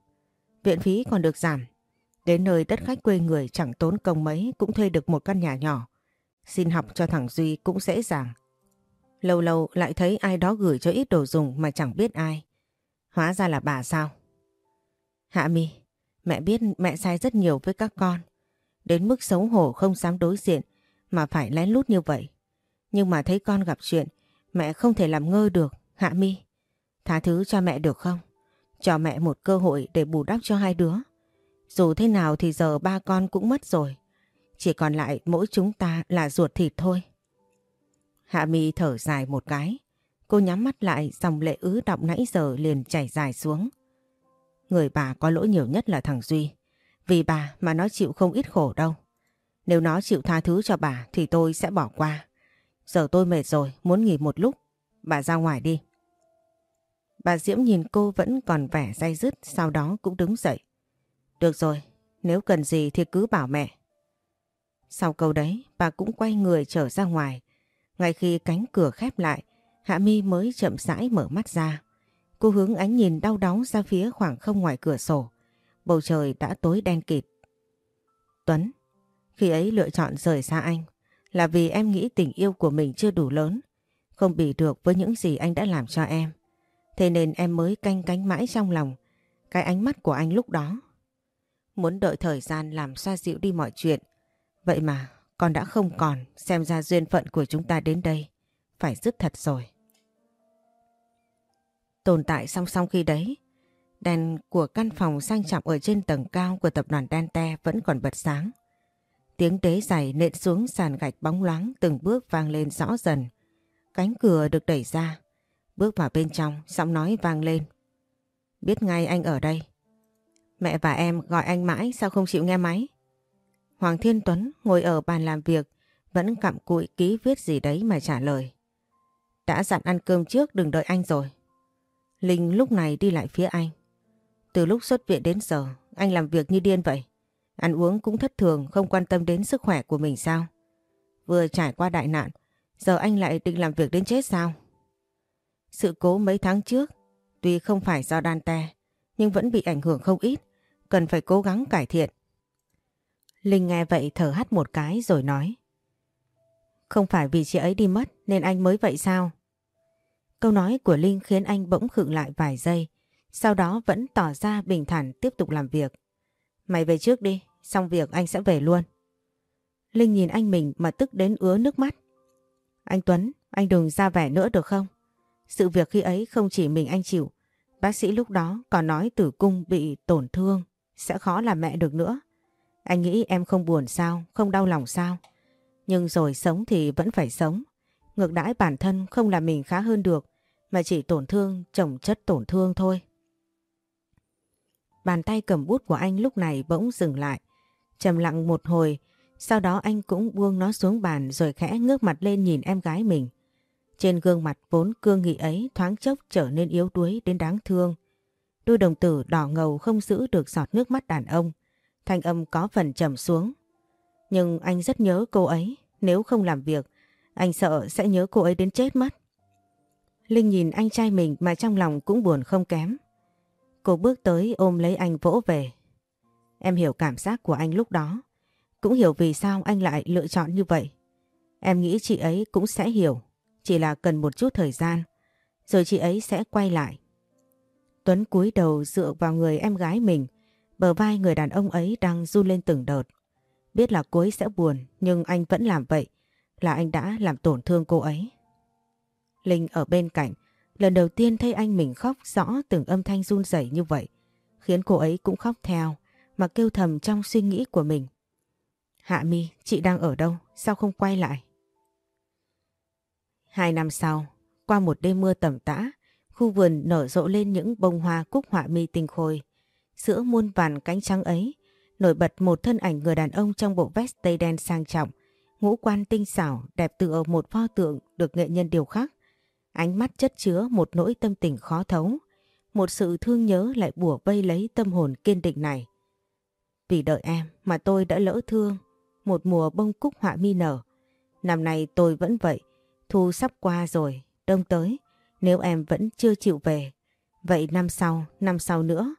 Viện phí còn được giảm. Đến nơi đất khách quê người chẳng tốn công mấy cũng thuê được một căn nhà nhỏ. Xin học cho thằng Duy cũng dễ dàng. Lâu lâu lại thấy ai đó gửi cho ít đồ dùng mà chẳng biết ai. Hóa ra là bà sao? Hạ Mi, mẹ biết mẹ sai rất nhiều với các con. Đến mức xấu hổ không dám đối diện mà phải lén lút như vậy. Nhưng mà thấy con gặp chuyện, mẹ không thể làm ngơ được, Hạ Mi. Tha thứ cho mẹ được không? Cho mẹ một cơ hội để bù đắp cho hai đứa. Dù thế nào thì giờ ba con cũng mất rồi. Chỉ còn lại mỗi chúng ta là ruột thịt thôi. Hạ Mi thở dài một cái. Cô nhắm mắt lại dòng lệ ứ động nãy giờ liền chảy dài xuống. Người bà có lỗi nhiều nhất là thằng Duy. Vì bà mà nó chịu không ít khổ đâu. Nếu nó chịu tha thứ cho bà thì tôi sẽ bỏ qua. Giờ tôi mệt rồi, muốn nghỉ một lúc. Bà ra ngoài đi. Bà Diễm nhìn cô vẫn còn vẻ day dứt, sau đó cũng đứng dậy. Được rồi, nếu cần gì thì cứ bảo mẹ. Sau câu đấy, bà cũng quay người trở ra ngoài. Ngay khi cánh cửa khép lại, Hạ Mi mới chậm rãi mở mắt ra. Cô hướng ánh nhìn đau đớn ra phía khoảng không ngoài cửa sổ. Bầu trời đã tối đen kịt. Tuấn, khi ấy lựa chọn rời xa anh là vì em nghĩ tình yêu của mình chưa đủ lớn, không bị được với những gì anh đã làm cho em. Thế nên em mới canh cánh mãi trong lòng cái ánh mắt của anh lúc đó. Muốn đợi thời gian làm xoa dịu đi mọi chuyện. Vậy mà con đã không còn xem ra duyên phận của chúng ta đến đây. Phải dứt thật rồi. Tồn tại song song khi đấy, đèn của căn phòng sang trọng ở trên tầng cao của tập đoàn Dante vẫn còn bật sáng. Tiếng đế giày nện xuống sàn gạch bóng loáng từng bước vang lên rõ dần. Cánh cửa được đẩy ra. Bước vào bên trong, giọng nói vang lên. Biết ngay anh ở đây. Mẹ và em gọi anh mãi sao không chịu nghe máy? Hoàng Thiên Tuấn ngồi ở bàn làm việc vẫn cặm cụi ký viết gì đấy mà trả lời. Đã dặn ăn cơm trước đừng đợi anh rồi. Linh lúc này đi lại phía anh. Từ lúc xuất viện đến giờ, anh làm việc như điên vậy. Ăn uống cũng thất thường, không quan tâm đến sức khỏe của mình sao? Vừa trải qua đại nạn, giờ anh lại định làm việc đến chết sao? Sự cố mấy tháng trước, tuy không phải do đan te, nhưng vẫn bị ảnh hưởng không ít, cần phải cố gắng cải thiện. Linh nghe vậy thở hắt một cái rồi nói. Không phải vì chị ấy đi mất nên anh mới vậy sao? Câu nói của Linh khiến anh bỗng khựng lại vài giây, sau đó vẫn tỏ ra bình thản tiếp tục làm việc. Mày về trước đi, xong việc anh sẽ về luôn. Linh nhìn anh mình mà tức đến ứa nước mắt. Anh Tuấn, anh đừng ra vẻ nữa được không? Sự việc khi ấy không chỉ mình anh chịu. Bác sĩ lúc đó còn nói tử cung bị tổn thương, sẽ khó làm mẹ được nữa. Anh nghĩ em không buồn sao, không đau lòng sao? Nhưng rồi sống thì vẫn phải sống. Ngược đãi bản thân không làm mình khá hơn được, mà chỉ tổn thương chồng chất tổn thương thôi. Bàn tay cầm bút của anh lúc này bỗng dừng lại. trầm lặng một hồi, sau đó anh cũng buông nó xuống bàn rồi khẽ ngước mặt lên nhìn em gái mình. Trên gương mặt vốn cương nghị ấy thoáng chốc trở nên yếu đuối đến đáng thương. Đôi đồng tử đỏ ngầu không giữ được giọt nước mắt đàn ông. Thanh âm có phần trầm xuống. Nhưng anh rất nhớ cô ấy. Nếu không làm việc, anh sợ sẽ nhớ cô ấy đến chết mất. Linh nhìn anh trai mình mà trong lòng cũng buồn không kém. Cô bước tới ôm lấy anh vỗ về. Em hiểu cảm giác của anh lúc đó. Cũng hiểu vì sao anh lại lựa chọn như vậy. Em nghĩ chị ấy cũng sẽ hiểu. Chỉ là cần một chút thời gian. Rồi chị ấy sẽ quay lại. Tuấn cúi đầu dựa vào người em gái mình. Bờ vai người đàn ông ấy đang run lên từng đợt. Biết là cô ấy sẽ buồn, nhưng anh vẫn làm vậy. Là anh đã làm tổn thương cô ấy. Linh ở bên cạnh. Lần đầu tiên thấy anh mình khóc rõ từng âm thanh run rẩy như vậy. Khiến cô ấy cũng khóc theo mà kêu thầm trong suy nghĩ của mình. Hạ mi, chị đang ở đâu? Sao không quay lại? Hai năm sau, qua một đêm mưa tầm tã, khu vườn nở rộ lên những bông hoa cúc họa mi tinh khôi. Giữa muôn vàn cánh trắng ấy, nổi bật một thân ảnh người đàn ông trong bộ vest tây đen sang trọng, ngũ quan tinh xảo, đẹp tựa một pho tượng được nghệ nhân điều khắc. Ánh mắt chất chứa một nỗi tâm tình khó thấu, một sự thương nhớ lại bùa vây lấy tâm hồn kiên định này. Vì đợi em mà tôi đã lỡ thương, một mùa bông cúc họa mi nở. Năm nay tôi vẫn vậy, thu sắp qua rồi, đông tới, nếu em vẫn chưa chịu về. Vậy năm sau, năm sau nữa,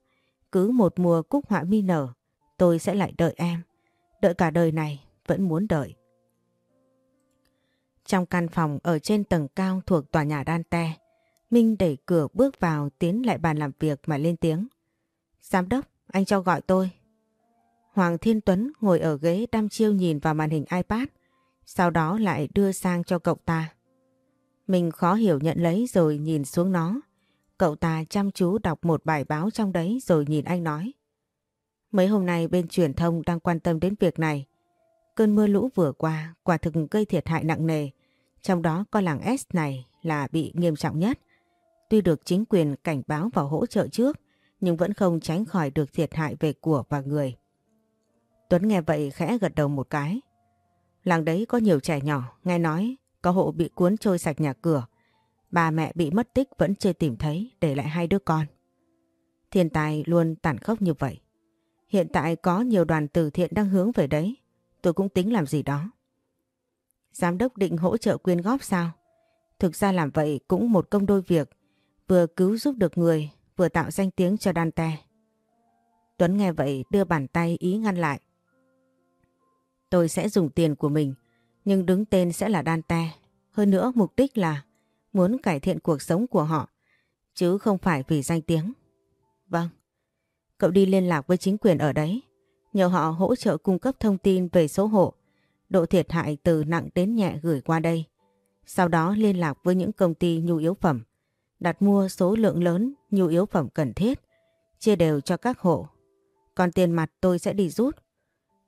cứ một mùa cúc họa mi nở, tôi sẽ lại đợi em. Đợi cả đời này, vẫn muốn đợi. Trong căn phòng ở trên tầng cao thuộc tòa nhà Dante, Minh đẩy cửa bước vào tiến lại bàn làm việc mà lên tiếng. Giám đốc, anh cho gọi tôi. Hoàng Thiên Tuấn ngồi ở ghế đăm chiêu nhìn vào màn hình iPad, sau đó lại đưa sang cho cậu ta. Mình khó hiểu nhận lấy rồi nhìn xuống nó. Cậu ta chăm chú đọc một bài báo trong đấy rồi nhìn anh nói. Mấy hôm nay bên truyền thông đang quan tâm đến việc này. Cơn mưa lũ vừa qua quả thực gây thiệt hại nặng nề. Trong đó có làng S này là bị nghiêm trọng nhất. Tuy được chính quyền cảnh báo và hỗ trợ trước, nhưng vẫn không tránh khỏi được thiệt hại về của và người. Tuấn nghe vậy khẽ gật đầu một cái. Làng đấy có nhiều trẻ nhỏ, nghe nói có hộ bị cuốn trôi sạch nhà cửa. Bà mẹ bị mất tích vẫn chưa tìm thấy, để lại hai đứa con. Thiên tài luôn tàn khốc như vậy. Hiện tại có nhiều đoàn từ thiện đang hướng về đấy. Tôi cũng tính làm gì đó. Giám đốc định hỗ trợ quyên góp sao? Thực ra làm vậy cũng một công đôi việc. Vừa cứu giúp được người, vừa tạo danh tiếng cho Dante. Tuấn nghe vậy đưa bàn tay ý ngăn lại. Tôi sẽ dùng tiền của mình, nhưng đứng tên sẽ là Dante. Hơn nữa mục đích là muốn cải thiện cuộc sống của họ, chứ không phải vì danh tiếng. Vâng, cậu đi liên lạc với chính quyền ở đấy, nhờ họ hỗ trợ cung cấp thông tin về số hộ, độ thiệt hại từ nặng đến nhẹ gửi qua đây. Sau đó liên lạc với những công ty nhu yếu phẩm, đặt mua số lượng lớn nhu yếu phẩm cần thiết, chia đều cho các hộ. Còn tiền mặt tôi sẽ đi rút,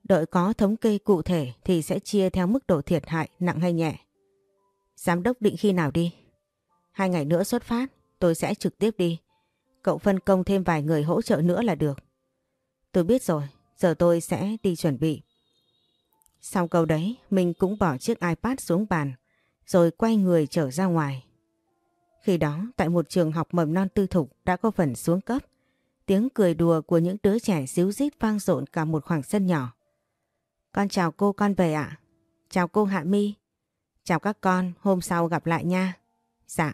Đợi có thống kê cụ thể thì sẽ chia theo mức độ thiệt hại nặng hay nhẹ. Giám đốc định khi nào đi? Hai ngày nữa xuất phát, tôi sẽ trực tiếp đi. Cậu phân công thêm vài người hỗ trợ nữa là được. Tôi biết rồi, giờ tôi sẽ đi chuẩn bị. Sau câu đấy, mình cũng bỏ chiếc iPad xuống bàn, rồi quay người trở ra ngoài. Khi đó, tại một trường học mầm non tư thục đã có phần xuống cấp. Tiếng cười đùa của những đứa trẻ xíu rít vang rộn cả một khoảng sân nhỏ. Con chào cô con về ạ. Chào cô Hạ Mi. Chào các con, hôm sau gặp lại nha. Dạ.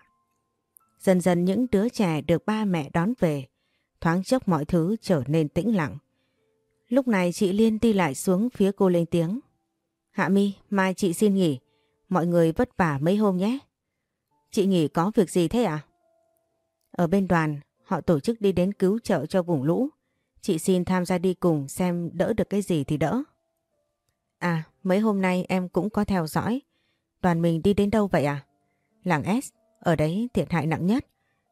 Dần dần những đứa trẻ được ba mẹ đón về, thoáng chốc mọi thứ trở nên tĩnh lặng. Lúc này chị Liên đi lại xuống phía cô lên tiếng. Hạ Mi, mai chị xin nghỉ, mọi người vất vả mấy hôm nhé. Chị nghỉ có việc gì thế ạ? Ở bên đoàn, họ tổ chức đi đến cứu trợ cho vùng lũ. Chị xin tham gia đi cùng xem đỡ được cái gì thì đỡ. À, mấy hôm nay em cũng có theo dõi. Đoàn mình đi đến đâu vậy à? Làng S, ở đấy thiệt hại nặng nhất.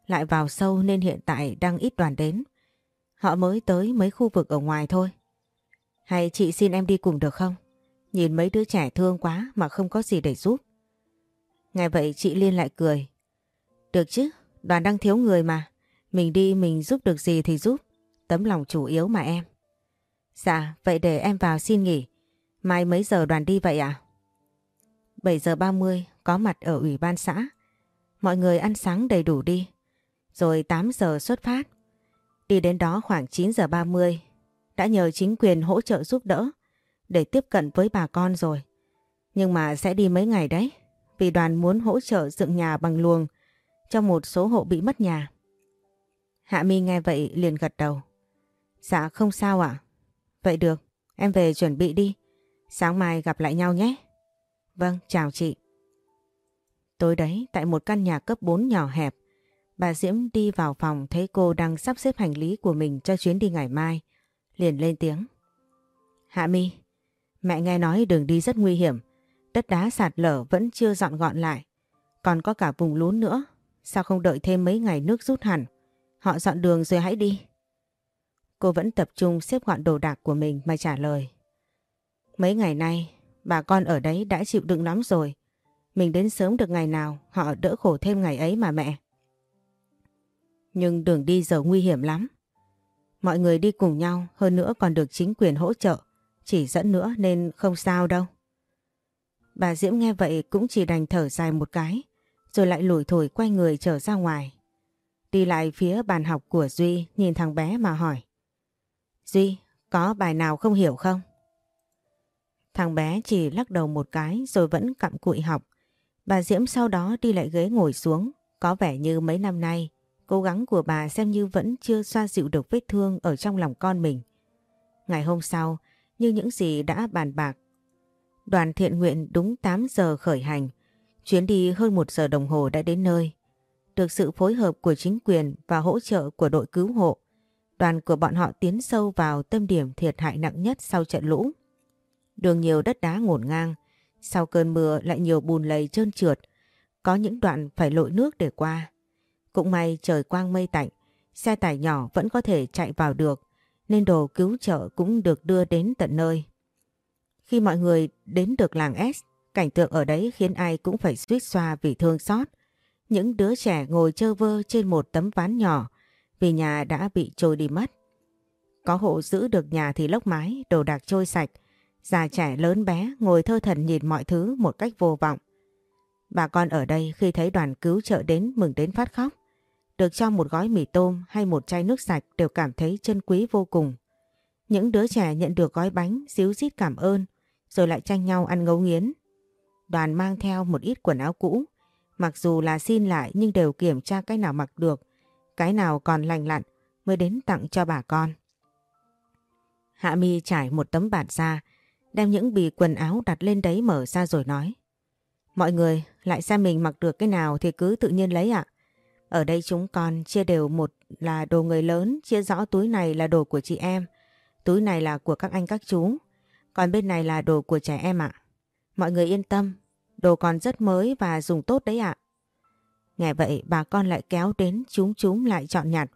Lại vào sâu nên hiện tại đang ít đoàn đến. Họ mới tới mấy khu vực ở ngoài thôi. Hay chị xin em đi cùng được không? Nhìn mấy đứa trẻ thương quá mà không có gì để giúp. Nghe vậy chị Liên lại cười. Được chứ, đoàn đang thiếu người mà. Mình đi mình giúp được gì thì giúp. Tấm lòng chủ yếu mà em. Dạ, vậy để em vào xin nghỉ. Mai mấy giờ đoàn đi vậy à? 7 giờ 30 có mặt ở ủy ban xã. Mọi người ăn sáng đầy đủ đi. Rồi 8 giờ xuất phát. Đi đến đó khoảng 9 giờ 30, đã nhờ chính quyền hỗ trợ giúp đỡ để tiếp cận với bà con rồi. Nhưng mà sẽ đi mấy ngày đấy, vì đoàn muốn hỗ trợ dựng nhà bằng luồng cho một số hộ bị mất nhà. Hạ Mi nghe vậy liền gật đầu. Dạ không sao ạ. Vậy được, em về chuẩn bị đi. Sáng mai gặp lại nhau nhé. Vâng, chào chị. Tối đấy, tại một căn nhà cấp 4 nhỏ hẹp, bà Diễm đi vào phòng thấy cô đang sắp xếp hành lý của mình cho chuyến đi ngày mai. Liền lên tiếng. Hạ Mi, mẹ nghe nói đường đi rất nguy hiểm. Đất đá sạt lở vẫn chưa dọn gọn lại. Còn có cả vùng lún nữa. Sao không đợi thêm mấy ngày nước rút hẳn? Họ dọn đường rồi hãy đi. Cô vẫn tập trung xếp gọn đồ đạc của mình mà trả lời. Mấy ngày nay, bà con ở đấy đã chịu đựng lắm rồi. Mình đến sớm được ngày nào, họ đỡ khổ thêm ngày ấy mà mẹ. Nhưng đường đi giờ nguy hiểm lắm. Mọi người đi cùng nhau, hơn nữa còn được chính quyền hỗ trợ. Chỉ dẫn nữa nên không sao đâu. Bà Diễm nghe vậy cũng chỉ đành thở dài một cái, rồi lại lủi thổi quay người trở ra ngoài. Đi lại phía bàn học của Duy nhìn thằng bé mà hỏi. Duy, có bài nào không hiểu không? Thằng bé chỉ lắc đầu một cái rồi vẫn cặm cụi học. Bà Diễm sau đó đi lại ghế ngồi xuống, có vẻ như mấy năm nay cố gắng của bà xem như vẫn chưa xoa dịu được vết thương ở trong lòng con mình. Ngày hôm sau, như những gì đã bàn bạc, đoàn thiện nguyện đúng 8 giờ khởi hành, chuyến đi hơn một giờ đồng hồ đã đến nơi. Được sự phối hợp của chính quyền và hỗ trợ của đội cứu hộ, đoàn của bọn họ tiến sâu vào tâm điểm thiệt hại nặng nhất sau trận lũ. Đường nhiều đất đá ngổn ngang, sau cơn mưa lại nhiều bùn lầy trơn trượt, có những đoạn phải lội nước để qua. Cũng may trời quang mây tạnh, xe tải nhỏ vẫn có thể chạy vào được, nên đồ cứu trợ cũng được đưa đến tận nơi. Khi mọi người đến được làng S, cảnh tượng ở đấy khiến ai cũng phải suýt xoa vì thương xót. Những đứa trẻ ngồi chơ vơ trên một tấm ván nhỏ vì nhà đã bị trôi đi mất. Có hộ giữ được nhà thì lốc mái, đồ đạc trôi sạch, già trẻ lớn bé ngồi thơ thần nhìn mọi thứ một cách vô vọng. Bà con ở đây khi thấy đoàn cứu trợ đến mừng đến phát khóc. Được cho một gói mì tôm hay một chai nước sạch đều cảm thấy chân quý vô cùng. Những đứa trẻ nhận được gói bánh díu dít cảm ơn rồi lại tranh nhau ăn ngấu nghiến. Đoàn mang theo một ít quần áo cũ, mặc dù là xin lại nhưng đều kiểm tra cái nào mặc được, cái nào còn lành lặn mới đến tặng cho bà con. Hạ mi trải một tấm bạt ra, đem những bì quần áo đặt lên đấy mở ra rồi nói. Mọi người lại xem mình mặc được cái nào thì cứ tự nhiên lấy ạ. Ở đây chúng con chia đều một là đồ người lớn, chia rõ túi này là đồ của chị em, túi này là của các anh các chú, còn bên này là đồ của trẻ em ạ. Mọi người yên tâm, đồ còn rất mới và dùng tốt đấy ạ. Nghe vậy bà con lại kéo đến chúng chúng lại chọn nhặt.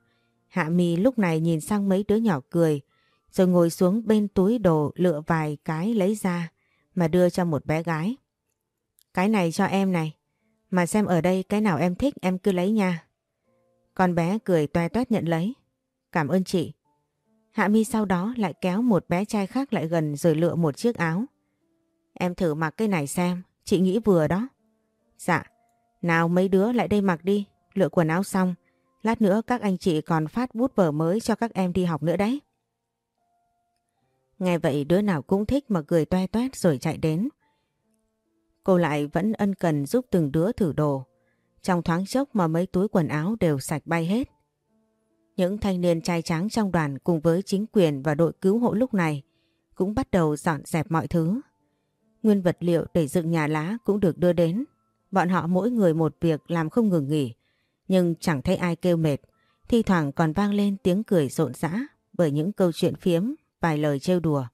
Hạ mi lúc này nhìn sang mấy đứa nhỏ cười, rồi ngồi xuống bên túi đồ lựa vài cái lấy ra mà đưa cho một bé gái. Cái này cho em này, mà xem ở đây cái nào em thích em cứ lấy nha. Con bé cười toe toét nhận lấy. Cảm ơn chị. Hạ mi sau đó lại kéo một bé trai khác lại gần rồi lựa một chiếc áo. Em thử mặc cái này xem, chị nghĩ vừa đó. Dạ, nào mấy đứa lại đây mặc đi, lựa quần áo xong. Lát nữa các anh chị còn phát bút vở mới cho các em đi học nữa đấy. Nghe vậy đứa nào cũng thích mà cười toe toét rồi chạy đến. Cô lại vẫn ân cần giúp từng đứa thử đồ. Trong thoáng chốc mà mấy túi quần áo đều sạch bay hết. Những thanh niên trai tráng trong đoàn cùng với chính quyền và đội cứu hộ lúc này cũng bắt đầu dọn dẹp mọi thứ. Nguyên vật liệu để dựng nhà lá cũng được đưa đến. Bọn họ mỗi người một việc làm không ngừng nghỉ, nhưng chẳng thấy ai kêu mệt. Thi thoảng còn vang lên tiếng cười rộn rã bởi những câu chuyện phiếm, vài lời trêu đùa.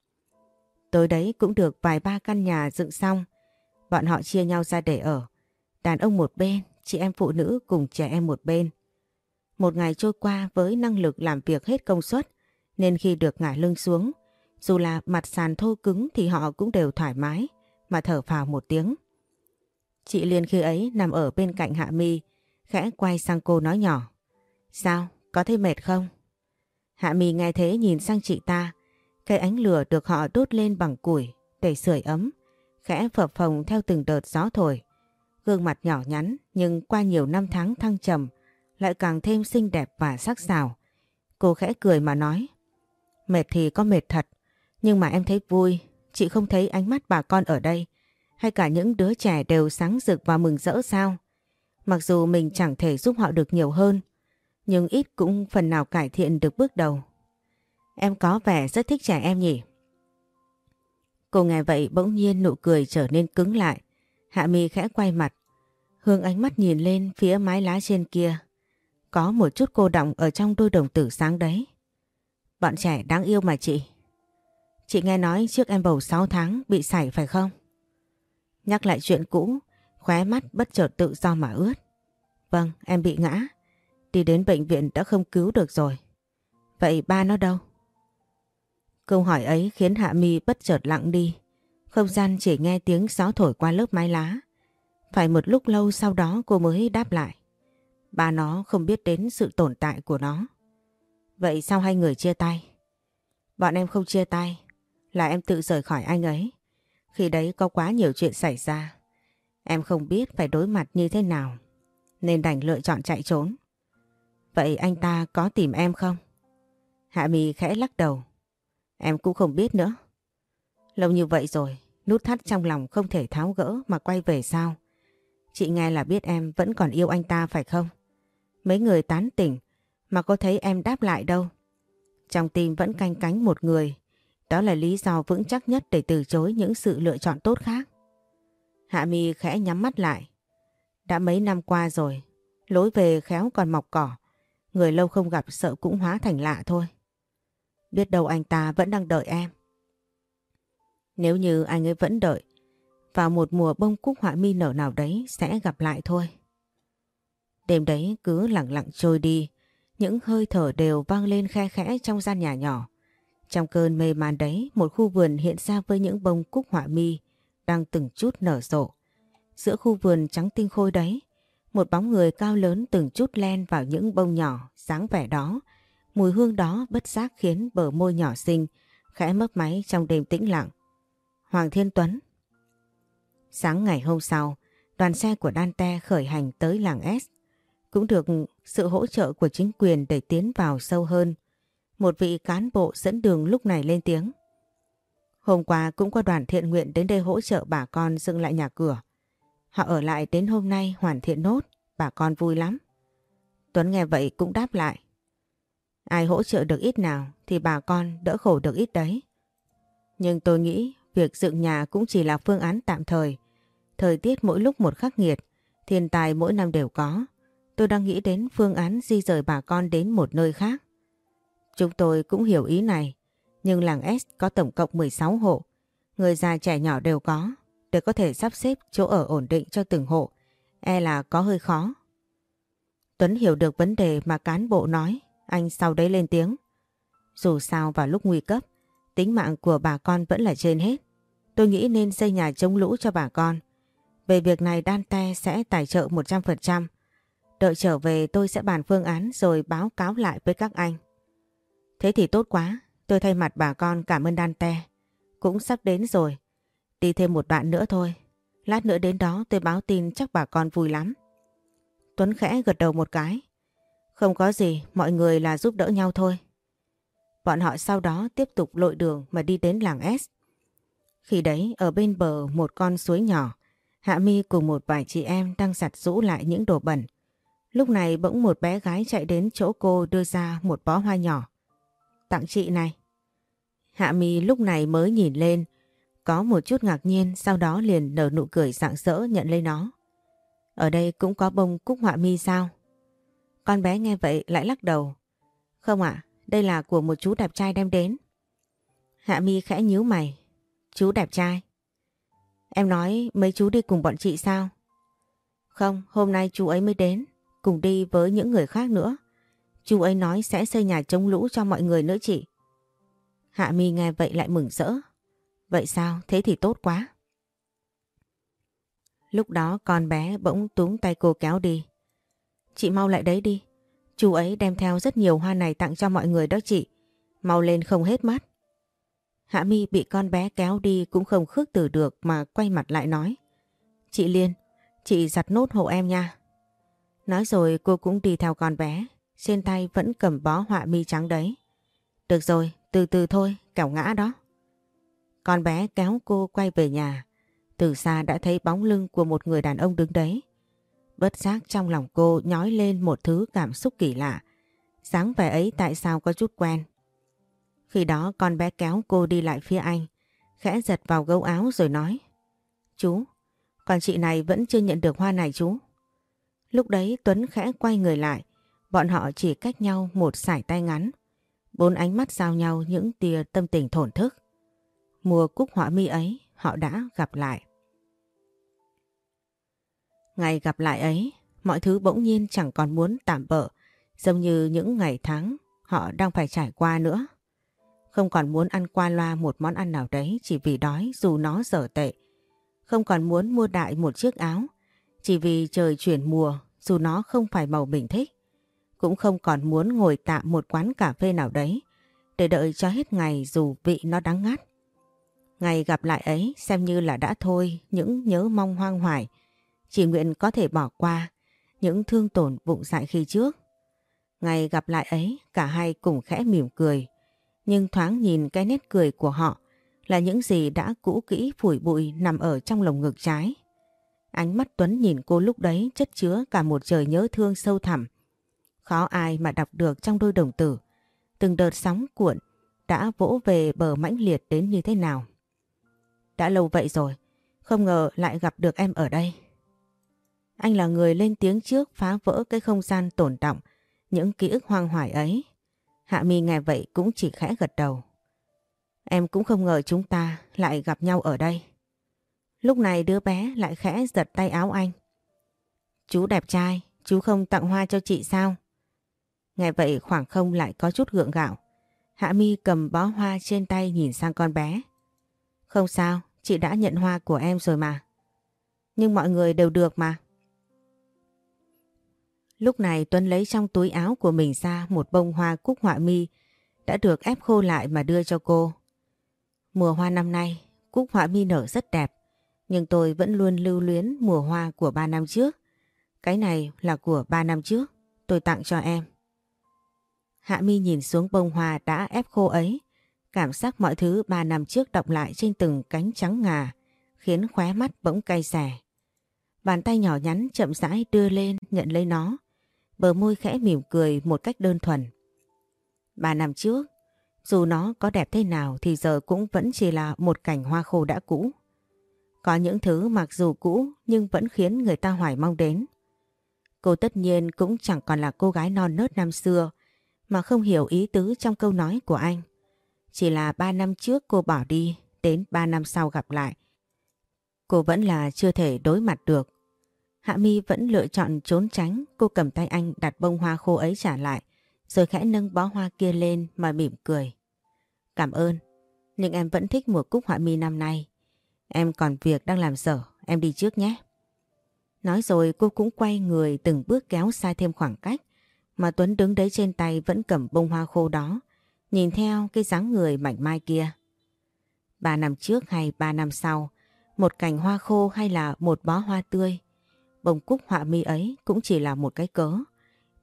Tối đấy cũng được vài ba căn nhà dựng xong. Bọn họ chia nhau ra để ở. Đàn ông một bên, chị em phụ nữ cùng trẻ em một bên. Một ngày trôi qua với năng lực làm việc hết công suất nên khi được ngả lưng xuống, dù là mặt sàn thô cứng thì họ cũng đều thoải mái mà thở phào một tiếng. Chị Liên khi ấy nằm ở bên cạnh Hạ Mi, khẽ quay sang cô nói nhỏ. Sao? Có thấy mệt không? Hạ Mi nghe thế nhìn sang chị ta, cây ánh lửa được họ đốt lên bằng củi để sưởi ấm, khẽ phập phồng theo từng đợt gió thổi. Gương mặt nhỏ nhắn nhưng qua nhiều năm tháng thăng trầm lại càng thêm xinh đẹp và sắc sảo. Cô khẽ cười mà nói. Mệt thì có mệt thật, nhưng mà em thấy vui. Chị không thấy ánh mắt bà con ở đây, hay cả những đứa trẻ đều sáng rực và mừng rỡ sao? Mặc dù mình chẳng thể giúp họ được nhiều hơn, nhưng ít cũng phần nào cải thiện được bước đầu. Em có vẻ rất thích trẻ em nhỉ? Cô nghe vậy bỗng nhiên nụ cười trở nên cứng lại. Hạ mi khẽ quay mặt, Hương ánh mắt nhìn lên phía mái lá trên kia. Có một chút cô động ở trong đôi đồng tử sáng đấy. Bọn trẻ đáng yêu mà chị. Chị nghe nói trước em bầu 6 tháng bị sảy phải không? Nhắc lại chuyện cũ, khóe mắt bất chợt tự do mà ướt. Vâng, em bị ngã. Đi đến bệnh viện đã không cứu được rồi. Vậy ba nó đâu? Câu hỏi ấy khiến Hạ Mi bất chợt lặng đi. Không gian chỉ nghe tiếng gió thổi qua lớp mái lá. Phải một lúc lâu sau đó cô mới đáp lại. Ba nó không biết đến sự tồn tại của nó. Vậy sao hai người chia tay? Bọn em không chia tay, là em tự rời khỏi anh ấy. Khi đấy có quá nhiều chuyện xảy ra. Em không biết phải đối mặt như thế nào, nên đành lựa chọn chạy trốn. Vậy anh ta có tìm em không? Hạ Mì khẽ lắc đầu. Em cũng không biết nữa. Lâu như vậy rồi, nút thắt trong lòng không thể tháo gỡ mà quay về sao? Chị nghe là biết em vẫn còn yêu anh ta phải không? Mấy người tán tỉnh mà có thấy em đáp lại đâu. Trong tim vẫn canh cánh một người. Đó là lý do vững chắc nhất để từ chối những sự lựa chọn tốt khác. Hạ mi khẽ nhắm mắt lại. Đã mấy năm qua rồi, lối về khéo còn mọc cỏ. Người lâu không gặp sợ cũng hóa thành lạ thôi. Biết đâu anh ta vẫn đang đợi em. Nếu như anh ấy vẫn đợi, vào một mùa bông cúc họa mi nở nào đấy sẽ gặp lại thôi. Đêm đấy cứ lặng lặng trôi đi, những hơi thở đều vang lên khe khẽ trong gian nhà nhỏ. Trong cơn mê man đấy, một khu vườn hiện ra với những bông cúc họa mi đang từng chút nở rộ. Giữa khu vườn trắng tinh khôi đấy, một bóng người cao lớn từng chút len vào những bông nhỏ, dáng vẻ đó. Mùi hương đó bất giác khiến bờ môi nhỏ xinh, khẽ mấp máy trong đêm tĩnh lặng. Hoàng Thiên Tuấn Sáng ngày hôm sau, đoàn xe của Dante khởi hành tới làng S cũng được sự hỗ trợ của chính quyền để tiến vào sâu hơn. Một vị cán bộ dẫn đường lúc này lên tiếng. Hôm qua cũng có đoàn thiện nguyện đến đây hỗ trợ bà con dựng lại nhà cửa. Họ ở lại đến hôm nay hoàn thiện nốt, bà con vui lắm. Tuấn nghe vậy cũng đáp lại. Ai hỗ trợ được ít nào thì bà con đỡ khổ được ít đấy. Nhưng tôi nghĩ việc dựng nhà cũng chỉ là phương án tạm thời. Thời tiết mỗi lúc một khắc nghiệt, thiên tài mỗi năm đều có. Tôi đang nghĩ đến phương án di rời bà con đến một nơi khác. Chúng tôi cũng hiểu ý này, nhưng làng S có tổng cộng 16 hộ. Người già trẻ nhỏ đều có, để có thể sắp xếp chỗ ở ổn định cho từng hộ. E là có hơi khó. Tuấn hiểu được vấn đề mà cán bộ nói, anh sau đấy lên tiếng. Dù sao vào lúc nguy cấp, tính mạng của bà con vẫn là trên hết. Tôi nghĩ nên xây nhà chống lũ cho bà con. Về việc này Dante sẽ tài trợ 100%. Đợi trở về tôi sẽ bàn phương án rồi báo cáo lại với các anh. Thế thì tốt quá, tôi thay mặt bà con cảm ơn Dante. Cũng sắp đến rồi, đi thêm một đoạn nữa thôi. Lát nữa đến đó tôi báo tin chắc bà con vui lắm. Tuấn khẽ gật đầu một cái. Không có gì, mọi người là giúp đỡ nhau thôi. Bọn họ sau đó tiếp tục lội đường mà đi đến làng S. Khi đấy ở bên bờ một con suối nhỏ, Hạ Mi cùng một vài chị em đang giặt rũ lại những đồ bẩn. Lúc này bỗng một bé gái chạy đến chỗ cô đưa ra một bó hoa nhỏ. Tặng chị này. Hạ Mi lúc này mới nhìn lên, có một chút ngạc nhiên sau đó liền nở nụ cười rạng rỡ nhận lấy nó. Ở đây cũng có bông cúc họa mi sao? Con bé nghe vậy lại lắc đầu. Không ạ, đây là của một chú đẹp trai đem đến. Hạ mi khẽ nhíu mày. Chú đẹp trai. Em nói mấy chú đi cùng bọn chị sao? Không, hôm nay chú ấy mới đến cùng đi với những người khác nữa. Chú ấy nói sẽ xây nhà chống lũ cho mọi người nữa chị. Hạ mi nghe vậy lại mừng rỡ. Vậy sao? Thế thì tốt quá. Lúc đó con bé bỗng túm tay cô kéo đi. Chị mau lại đấy đi. Chú ấy đem theo rất nhiều hoa này tặng cho mọi người đó chị. Mau lên không hết mắt. Hạ mi bị con bé kéo đi cũng không khước từ được mà quay mặt lại nói. Chị Liên, chị giặt nốt hộ em nha. Nói rồi cô cũng đi theo con bé, trên tay vẫn cầm bó họa mi trắng đấy. Được rồi, từ từ thôi, kẻo ngã đó. Con bé kéo cô quay về nhà. Từ xa đã thấy bóng lưng của một người đàn ông đứng đấy. Bất giác trong lòng cô nhói lên một thứ cảm xúc kỳ lạ. Sáng vẻ ấy tại sao có chút quen. Khi đó con bé kéo cô đi lại phía anh, khẽ giật vào gấu áo rồi nói. Chú, còn chị này vẫn chưa nhận được hoa này chú. Lúc đấy Tuấn khẽ quay người lại, bọn họ chỉ cách nhau một sải tay ngắn. Bốn ánh mắt giao nhau những tia tâm tình thổn thức. Mùa cúc họa mi ấy, họ đã gặp lại. Ngày gặp lại ấy, mọi thứ bỗng nhiên chẳng còn muốn tạm bỡ, giống như những ngày tháng họ đang phải trải qua nữa. Không còn muốn ăn qua loa một món ăn nào đấy chỉ vì đói dù nó dở tệ. Không còn muốn mua đại một chiếc áo chỉ vì trời chuyển mùa dù nó không phải màu mình thích. Cũng không còn muốn ngồi tạm một quán cà phê nào đấy để đợi cho hết ngày dù vị nó đắng ngắt. Ngày gặp lại ấy xem như là đã thôi những nhớ mong hoang hoài. Chỉ nguyện có thể bỏ qua những thương tổn vụng dại khi trước. Ngày gặp lại ấy cả hai cùng khẽ mỉm cười. Nhưng thoáng nhìn cái nét cười của họ là những gì đã cũ kỹ phủi bụi nằm ở trong lồng ngực trái. Ánh mắt Tuấn nhìn cô lúc đấy chất chứa cả một trời nhớ thương sâu thẳm. Khó ai mà đọc được trong đôi đồng tử. Từng đợt sóng cuộn đã vỗ về bờ mãnh liệt đến như thế nào. Đã lâu vậy rồi, không ngờ lại gặp được em ở đây. Anh là người lên tiếng trước phá vỡ cái không gian tổn động, những ký ức hoang hoài ấy. Hạ mi nghe vậy cũng chỉ khẽ gật đầu. Em cũng không ngờ chúng ta lại gặp nhau ở đây. Lúc này đứa bé lại khẽ giật tay áo anh. Chú đẹp trai, chú không tặng hoa cho chị sao? Nghe vậy khoảng không lại có chút gượng gạo. Hạ mi cầm bó hoa trên tay nhìn sang con bé. Không sao, chị đã nhận hoa của em rồi mà. Nhưng mọi người đều được mà. Lúc này Tuấn lấy trong túi áo của mình ra một bông hoa cúc họa mi đã được ép khô lại mà đưa cho cô. Mùa hoa năm nay, cúc họa mi nở rất đẹp, nhưng tôi vẫn luôn lưu luyến mùa hoa của ba năm trước. Cái này là của ba năm trước, tôi tặng cho em. Hạ mi nhìn xuống bông hoa đã ép khô ấy, cảm giác mọi thứ ba năm trước đọc lại trên từng cánh trắng ngà, khiến khóe mắt bỗng cay xẻ. Bàn tay nhỏ nhắn chậm rãi đưa lên nhận lấy nó, bờ môi khẽ mỉm cười một cách đơn thuần. Ba năm trước, dù nó có đẹp thế nào thì giờ cũng vẫn chỉ là một cảnh hoa khô đã cũ. Có những thứ mặc dù cũ nhưng vẫn khiến người ta hoài mong đến. Cô tất nhiên cũng chẳng còn là cô gái non nớt năm xưa mà không hiểu ý tứ trong câu nói của anh. Chỉ là ba năm trước cô bỏ đi, đến ba năm sau gặp lại. Cô vẫn là chưa thể đối mặt được. Hạ Mi vẫn lựa chọn trốn tránh, cô cầm tay anh đặt bông hoa khô ấy trả lại, rồi khẽ nâng bó hoa kia lên mà mỉm cười. Cảm ơn, nhưng em vẫn thích mùa cúc Hạ mi năm nay. Em còn việc đang làm sở, em đi trước nhé. Nói rồi cô cũng quay người từng bước kéo xa thêm khoảng cách, mà Tuấn đứng đấy trên tay vẫn cầm bông hoa khô đó, nhìn theo cái dáng người mảnh mai kia. Ba năm trước hay ba năm sau, một cành hoa khô hay là một bó hoa tươi, bông cúc họa mi ấy cũng chỉ là một cái cớ.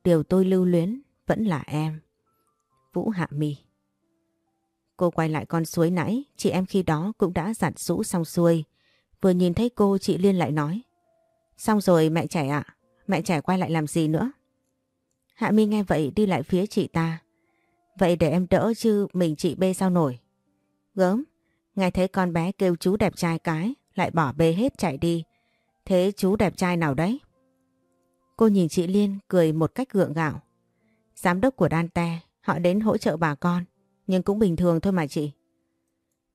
Điều tôi lưu luyến vẫn là em. Vũ Hạ Mi Cô quay lại con suối nãy, chị em khi đó cũng đã giặt rũ xong xuôi. Vừa nhìn thấy cô chị Liên lại nói. Xong rồi mẹ trẻ ạ, mẹ trẻ quay lại làm gì nữa? Hạ Mi nghe vậy đi lại phía chị ta. Vậy để em đỡ chứ mình chị bê sao nổi. Gớm, nghe thấy con bé kêu chú đẹp trai cái, lại bỏ bê hết chạy đi. Thế chú đẹp trai nào đấy? Cô nhìn chị Liên cười một cách gượng gạo. Giám đốc của Đan Te, họ đến hỗ trợ bà con, nhưng cũng bình thường thôi mà chị.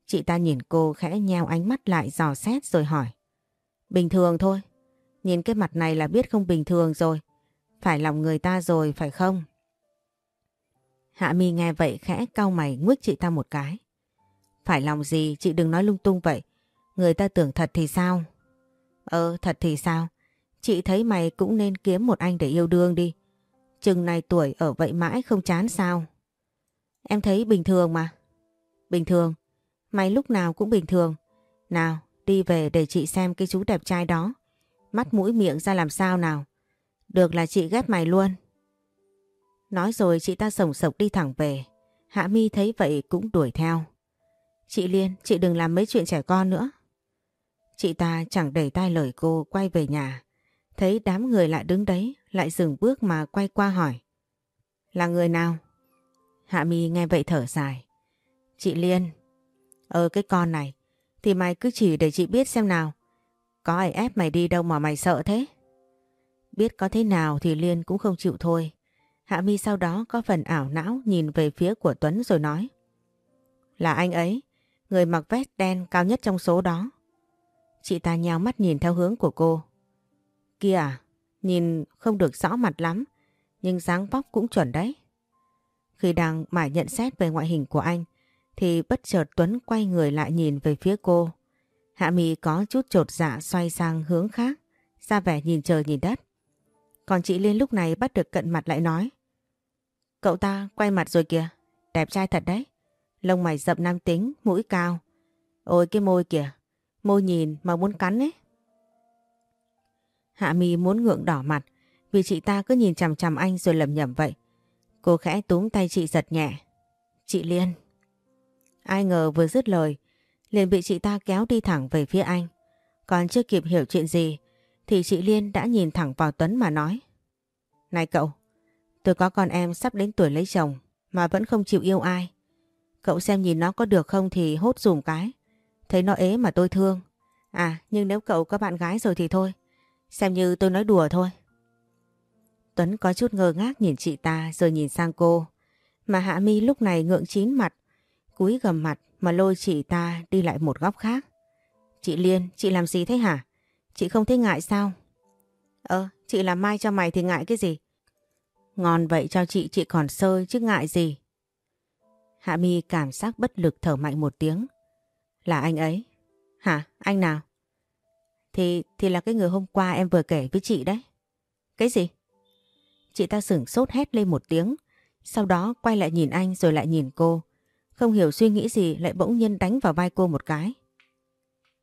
Chị ta nhìn cô khẽ nheo ánh mắt lại dò xét rồi hỏi. Bình thường thôi, nhìn cái mặt này là biết không bình thường rồi. Phải lòng người ta rồi phải không? Hạ mi nghe vậy khẽ cau mày nguyết chị ta một cái. Phải lòng gì chị đừng nói lung tung vậy. Người ta tưởng thật thì sao? Ờ thật thì sao? Chị thấy mày cũng nên kiếm một anh để yêu đương đi. Chừng này tuổi ở vậy mãi không chán sao? Em thấy bình thường mà. Bình thường? Mày lúc nào cũng bình thường. Nào, đi về để chị xem cái chú đẹp trai đó. Mắt mũi miệng ra làm sao nào. Được là chị ghét mày luôn. Nói rồi chị ta sồng sộc đi thẳng về. Hạ mi thấy vậy cũng đuổi theo. Chị Liên, chị đừng làm mấy chuyện trẻ con nữa. Chị ta chẳng đẩy tai lời cô quay về nhà. Thấy đám người lại đứng đấy, lại dừng bước mà quay qua hỏi. Là người nào? Hạ mi nghe vậy thở dài. Chị Liên. Ờ cái con này, thì mày cứ chỉ để chị biết xem nào. Có ai ép mày đi đâu mà mày sợ thế? Biết có thế nào thì Liên cũng không chịu thôi. Hạ mi sau đó có phần ảo não nhìn về phía của Tuấn rồi nói. Là anh ấy, người mặc vest đen cao nhất trong số đó. Chị ta nhào mắt nhìn theo hướng của cô. Kia à, nhìn không được rõ mặt lắm, nhưng dáng vóc cũng chuẩn đấy. Khi đang mải nhận xét về ngoại hình của anh, thì bất chợt Tuấn quay người lại nhìn về phía cô. Hạ Mỹ có chút trột dạ xoay sang hướng khác, ra vẻ nhìn trời nhìn đất. Còn chị Liên lúc này bắt được cận mặt lại nói. Cậu ta quay mặt rồi kìa, đẹp trai thật đấy. Lông mày rậm nam tính, mũi cao. Ôi cái môi kìa, môi nhìn mà muốn cắn ấy. Hạ Mi muốn ngượng đỏ mặt vì chị ta cứ nhìn chằm chằm anh rồi lầm nhầm vậy. Cô khẽ túm tay chị giật nhẹ. Chị Liên. Ai ngờ vừa dứt lời, liền bị chị ta kéo đi thẳng về phía anh. Còn chưa kịp hiểu chuyện gì, thì chị Liên đã nhìn thẳng vào Tuấn mà nói. Này cậu, tôi có con em sắp đến tuổi lấy chồng mà vẫn không chịu yêu ai. Cậu xem nhìn nó có được không thì hốt dùm cái. Thấy nó ế mà tôi thương. À nhưng nếu cậu có bạn gái rồi thì thôi. Xem như tôi nói đùa thôi. Tuấn có chút ngơ ngác nhìn chị ta rồi nhìn sang cô. Mà Hạ Mi lúc này ngượng chín mặt, cúi gầm mặt mà lôi chị ta đi lại một góc khác. Chị Liên, chị làm gì thế hả? Chị không thấy ngại sao? Ờ, chị làm mai cho mày thì ngại cái gì? Ngon vậy cho chị, chị còn sơi chứ ngại gì? Hạ Mi cảm giác bất lực thở mạnh một tiếng. Là anh ấy. Hả? Anh nào? Thì thì là cái người hôm qua em vừa kể với chị đấy. Cái gì? Chị ta sửng sốt hét lên một tiếng. Sau đó quay lại nhìn anh rồi lại nhìn cô. Không hiểu suy nghĩ gì lại bỗng nhiên đánh vào vai cô một cái.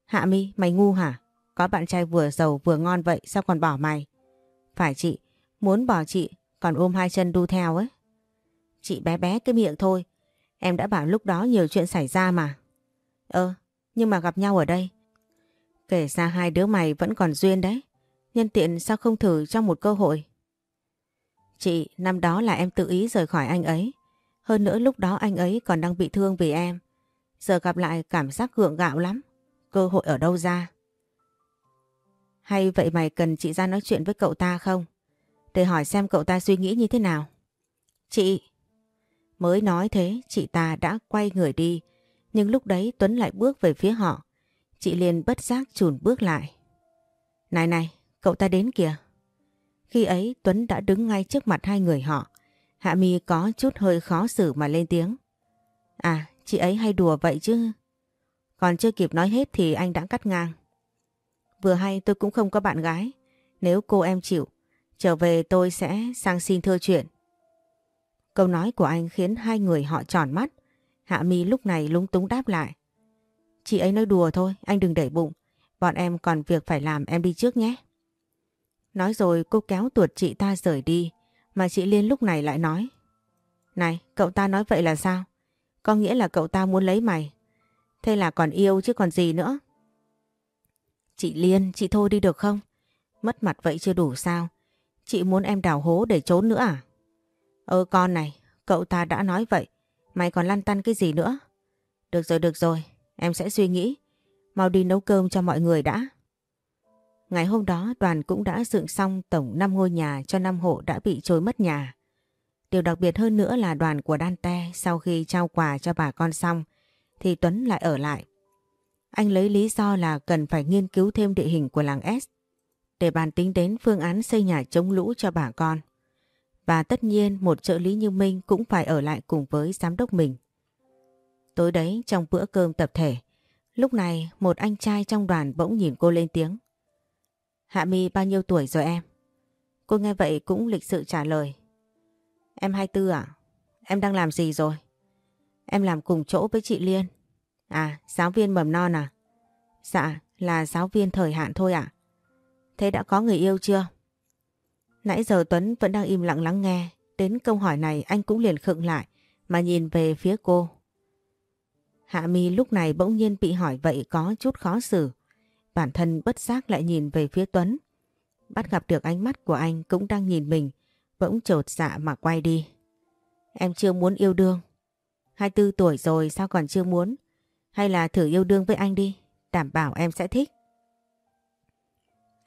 Hạ mi, mày ngu hả? Có bạn trai vừa giàu vừa ngon vậy sao còn bỏ mày? Phải chị, muốn bỏ chị còn ôm hai chân đu theo ấy. Chị bé bé cái miệng thôi. Em đã bảo lúc đó nhiều chuyện xảy ra mà ờ nhưng mà gặp nhau ở đây. Kể ra hai đứa mày vẫn còn duyên đấy. Nhân tiện sao không thử cho một cơ hội? Chị, năm đó là em tự ý rời khỏi anh ấy. Hơn nữa lúc đó anh ấy còn đang bị thương vì em. Giờ gặp lại cảm giác gượng gạo lắm. Cơ hội ở đâu ra? Hay vậy mày cần chị ra nói chuyện với cậu ta không? Để hỏi xem cậu ta suy nghĩ như thế nào. Chị! Mới nói thế chị ta đã quay người đi. Nhưng lúc đấy Tuấn lại bước về phía họ. Chị liền bất giác chùn bước lại. Này này, cậu ta đến kìa. Khi ấy Tuấn đã đứng ngay trước mặt hai người họ. Hạ Mi có chút hơi khó xử mà lên tiếng. À, chị ấy hay đùa vậy chứ. Còn chưa kịp nói hết thì anh đã cắt ngang. Vừa hay tôi cũng không có bạn gái. Nếu cô em chịu, trở về tôi sẽ sang xin thưa chuyện. Câu nói của anh khiến hai người họ tròn mắt. Hạ Mi lúc này lúng túng đáp lại. Chị ấy nói đùa thôi, anh đừng để bụng. Bọn em còn việc phải làm em đi trước nhé. Nói rồi cô kéo tuột chị ta rời đi. Mà chị Liên lúc này lại nói. Này, cậu ta nói vậy là sao? Có nghĩa là cậu ta muốn lấy mày. Thế là còn yêu chứ còn gì nữa. Chị Liên, chị thôi đi được không? Mất mặt vậy chưa đủ sao? Chị muốn em đào hố để trốn nữa à? Ơ con này, cậu ta đã nói vậy. Mày còn lăn tăn cái gì nữa? Được rồi, được rồi. Em sẽ suy nghĩ. Mau đi nấu cơm cho mọi người đã. Ngày hôm đó đoàn cũng đã dựng xong tổng 5 ngôi nhà cho 5 hộ đã bị trôi mất nhà. Điều đặc biệt hơn nữa là đoàn của Đan Te sau khi trao quà cho bà con xong thì Tuấn lại ở lại. Anh lấy lý do là cần phải nghiên cứu thêm địa hình của làng S để bàn tính đến phương án xây nhà chống lũ cho bà con. Và tất nhiên một trợ lý như Minh cũng phải ở lại cùng với giám đốc mình. Tối đấy trong bữa cơm tập thể, lúc này một anh trai trong đoàn bỗng nhìn cô lên tiếng. Hạ Mi bao nhiêu tuổi rồi em? Cô nghe vậy cũng lịch sự trả lời. Em 24 à? Em đang làm gì rồi? Em làm cùng chỗ với chị Liên. À, giáo viên mầm non à? Dạ, là giáo viên thời hạn thôi ạ. Thế đã có người yêu chưa? Nãy giờ Tuấn vẫn đang im lặng lắng nghe đến câu hỏi này anh cũng liền khựng lại mà nhìn về phía cô. Hạ Mi lúc này bỗng nhiên bị hỏi vậy có chút khó xử. Bản thân bất giác lại nhìn về phía Tuấn. Bắt gặp được ánh mắt của anh cũng đang nhìn mình, bỗng trột dạ mà quay đi. Em chưa muốn yêu đương. 24 tuổi rồi sao còn chưa muốn? Hay là thử yêu đương với anh đi, đảm bảo em sẽ thích.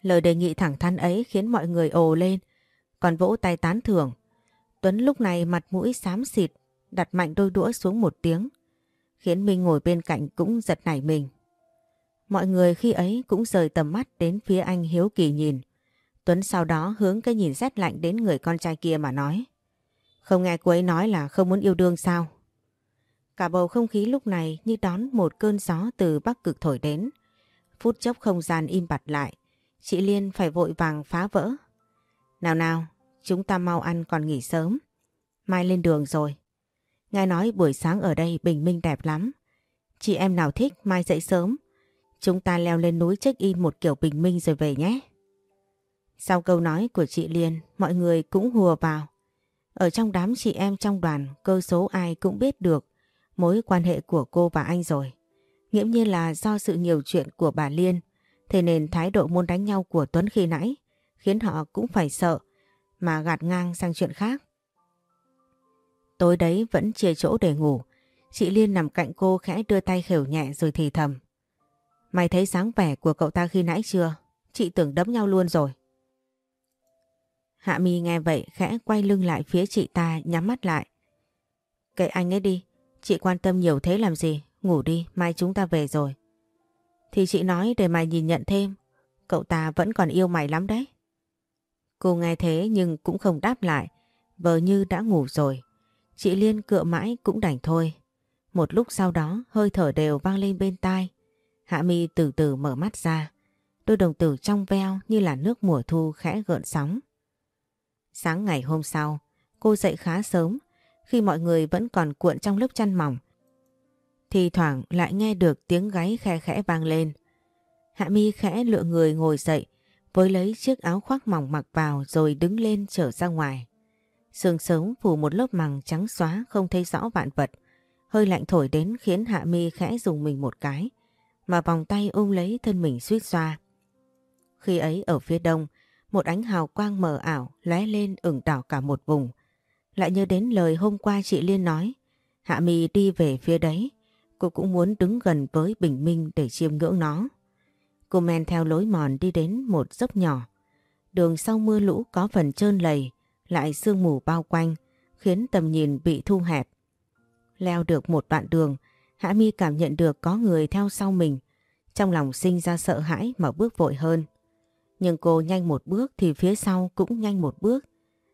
Lời đề nghị thẳng thắn ấy khiến mọi người ồ lên, còn vỗ tay tán thưởng. Tuấn lúc này mặt mũi xám xịt, đặt mạnh đôi đũa xuống một tiếng, khiến Minh ngồi bên cạnh cũng giật nảy mình. Mọi người khi ấy cũng rời tầm mắt đến phía anh hiếu kỳ nhìn. Tuấn sau đó hướng cái nhìn rét lạnh đến người con trai kia mà nói. Không nghe cô ấy nói là không muốn yêu đương sao? Cả bầu không khí lúc này như đón một cơn gió từ bắc cực thổi đến. Phút chốc không gian im bặt lại. Chị Liên phải vội vàng phá vỡ. Nào nào, chúng ta mau ăn còn nghỉ sớm. Mai lên đường rồi. Nghe nói buổi sáng ở đây bình minh đẹp lắm. Chị em nào thích mai dậy sớm. Chúng ta leo lên núi check-in một kiểu bình minh rồi về nhé. Sau câu nói của chị Liên, mọi người cũng hùa vào. Ở trong đám chị em trong đoàn, cơ số ai cũng biết được mối quan hệ của cô và anh rồi. Nghiễm nhiên là do sự nhiều chuyện của bà Liên, thế nên thái độ muốn đánh nhau của Tuấn khi nãy khiến họ cũng phải sợ mà gạt ngang sang chuyện khác. Tối đấy vẫn chia chỗ để ngủ, chị Liên nằm cạnh cô khẽ đưa tay khều nhẹ rồi thì thầm. Mày thấy sáng vẻ của cậu ta khi nãy chưa? Chị tưởng đấm nhau luôn rồi. Hạ Mi nghe vậy khẽ quay lưng lại phía chị ta nhắm mắt lại. Kệ anh ấy đi, chị quan tâm nhiều thế làm gì, ngủ đi, mai chúng ta về rồi. Thì chị nói để mày nhìn nhận thêm, cậu ta vẫn còn yêu mày lắm đấy. Cô nghe thế nhưng cũng không đáp lại, vờ như đã ngủ rồi. Chị Liên cựa mãi cũng đành thôi. Một lúc sau đó hơi thở đều vang lên bên tai. Hạ Mi từ từ mở mắt ra. Đôi đồng tử trong veo như là nước mùa thu khẽ gợn sóng. Sáng ngày hôm sau, cô dậy khá sớm khi mọi người vẫn còn cuộn trong lớp chăn mỏng. Thì thoảng lại nghe được tiếng gáy khe khẽ vang lên. Hạ mi khẽ lựa người ngồi dậy với lấy chiếc áo khoác mỏng mặc vào rồi đứng lên trở ra ngoài. Sương sớm phủ một lớp màng trắng xóa không thấy rõ vạn vật. Hơi lạnh thổi đến khiến Hạ mi khẽ dùng mình một cái mà vòng tay ôm lấy thân mình suýt xoa. Khi ấy ở phía đông, một ánh hào quang mờ ảo lóe lên ửng đỏ cả một vùng. Lại nhớ đến lời hôm qua chị Liên nói, Hạ Mi đi về phía đấy, cô cũng muốn đứng gần với Bình Minh để chiêm ngưỡng nó. Cô men theo lối mòn đi đến một dốc nhỏ. Đường sau mưa lũ có phần trơn lầy, lại sương mù bao quanh, khiến tầm nhìn bị thu hẹp. Leo được một đoạn đường, Hạ Mi cảm nhận được có người theo sau mình. Trong lòng sinh ra sợ hãi mà bước vội hơn. Nhưng cô nhanh một bước thì phía sau cũng nhanh một bước.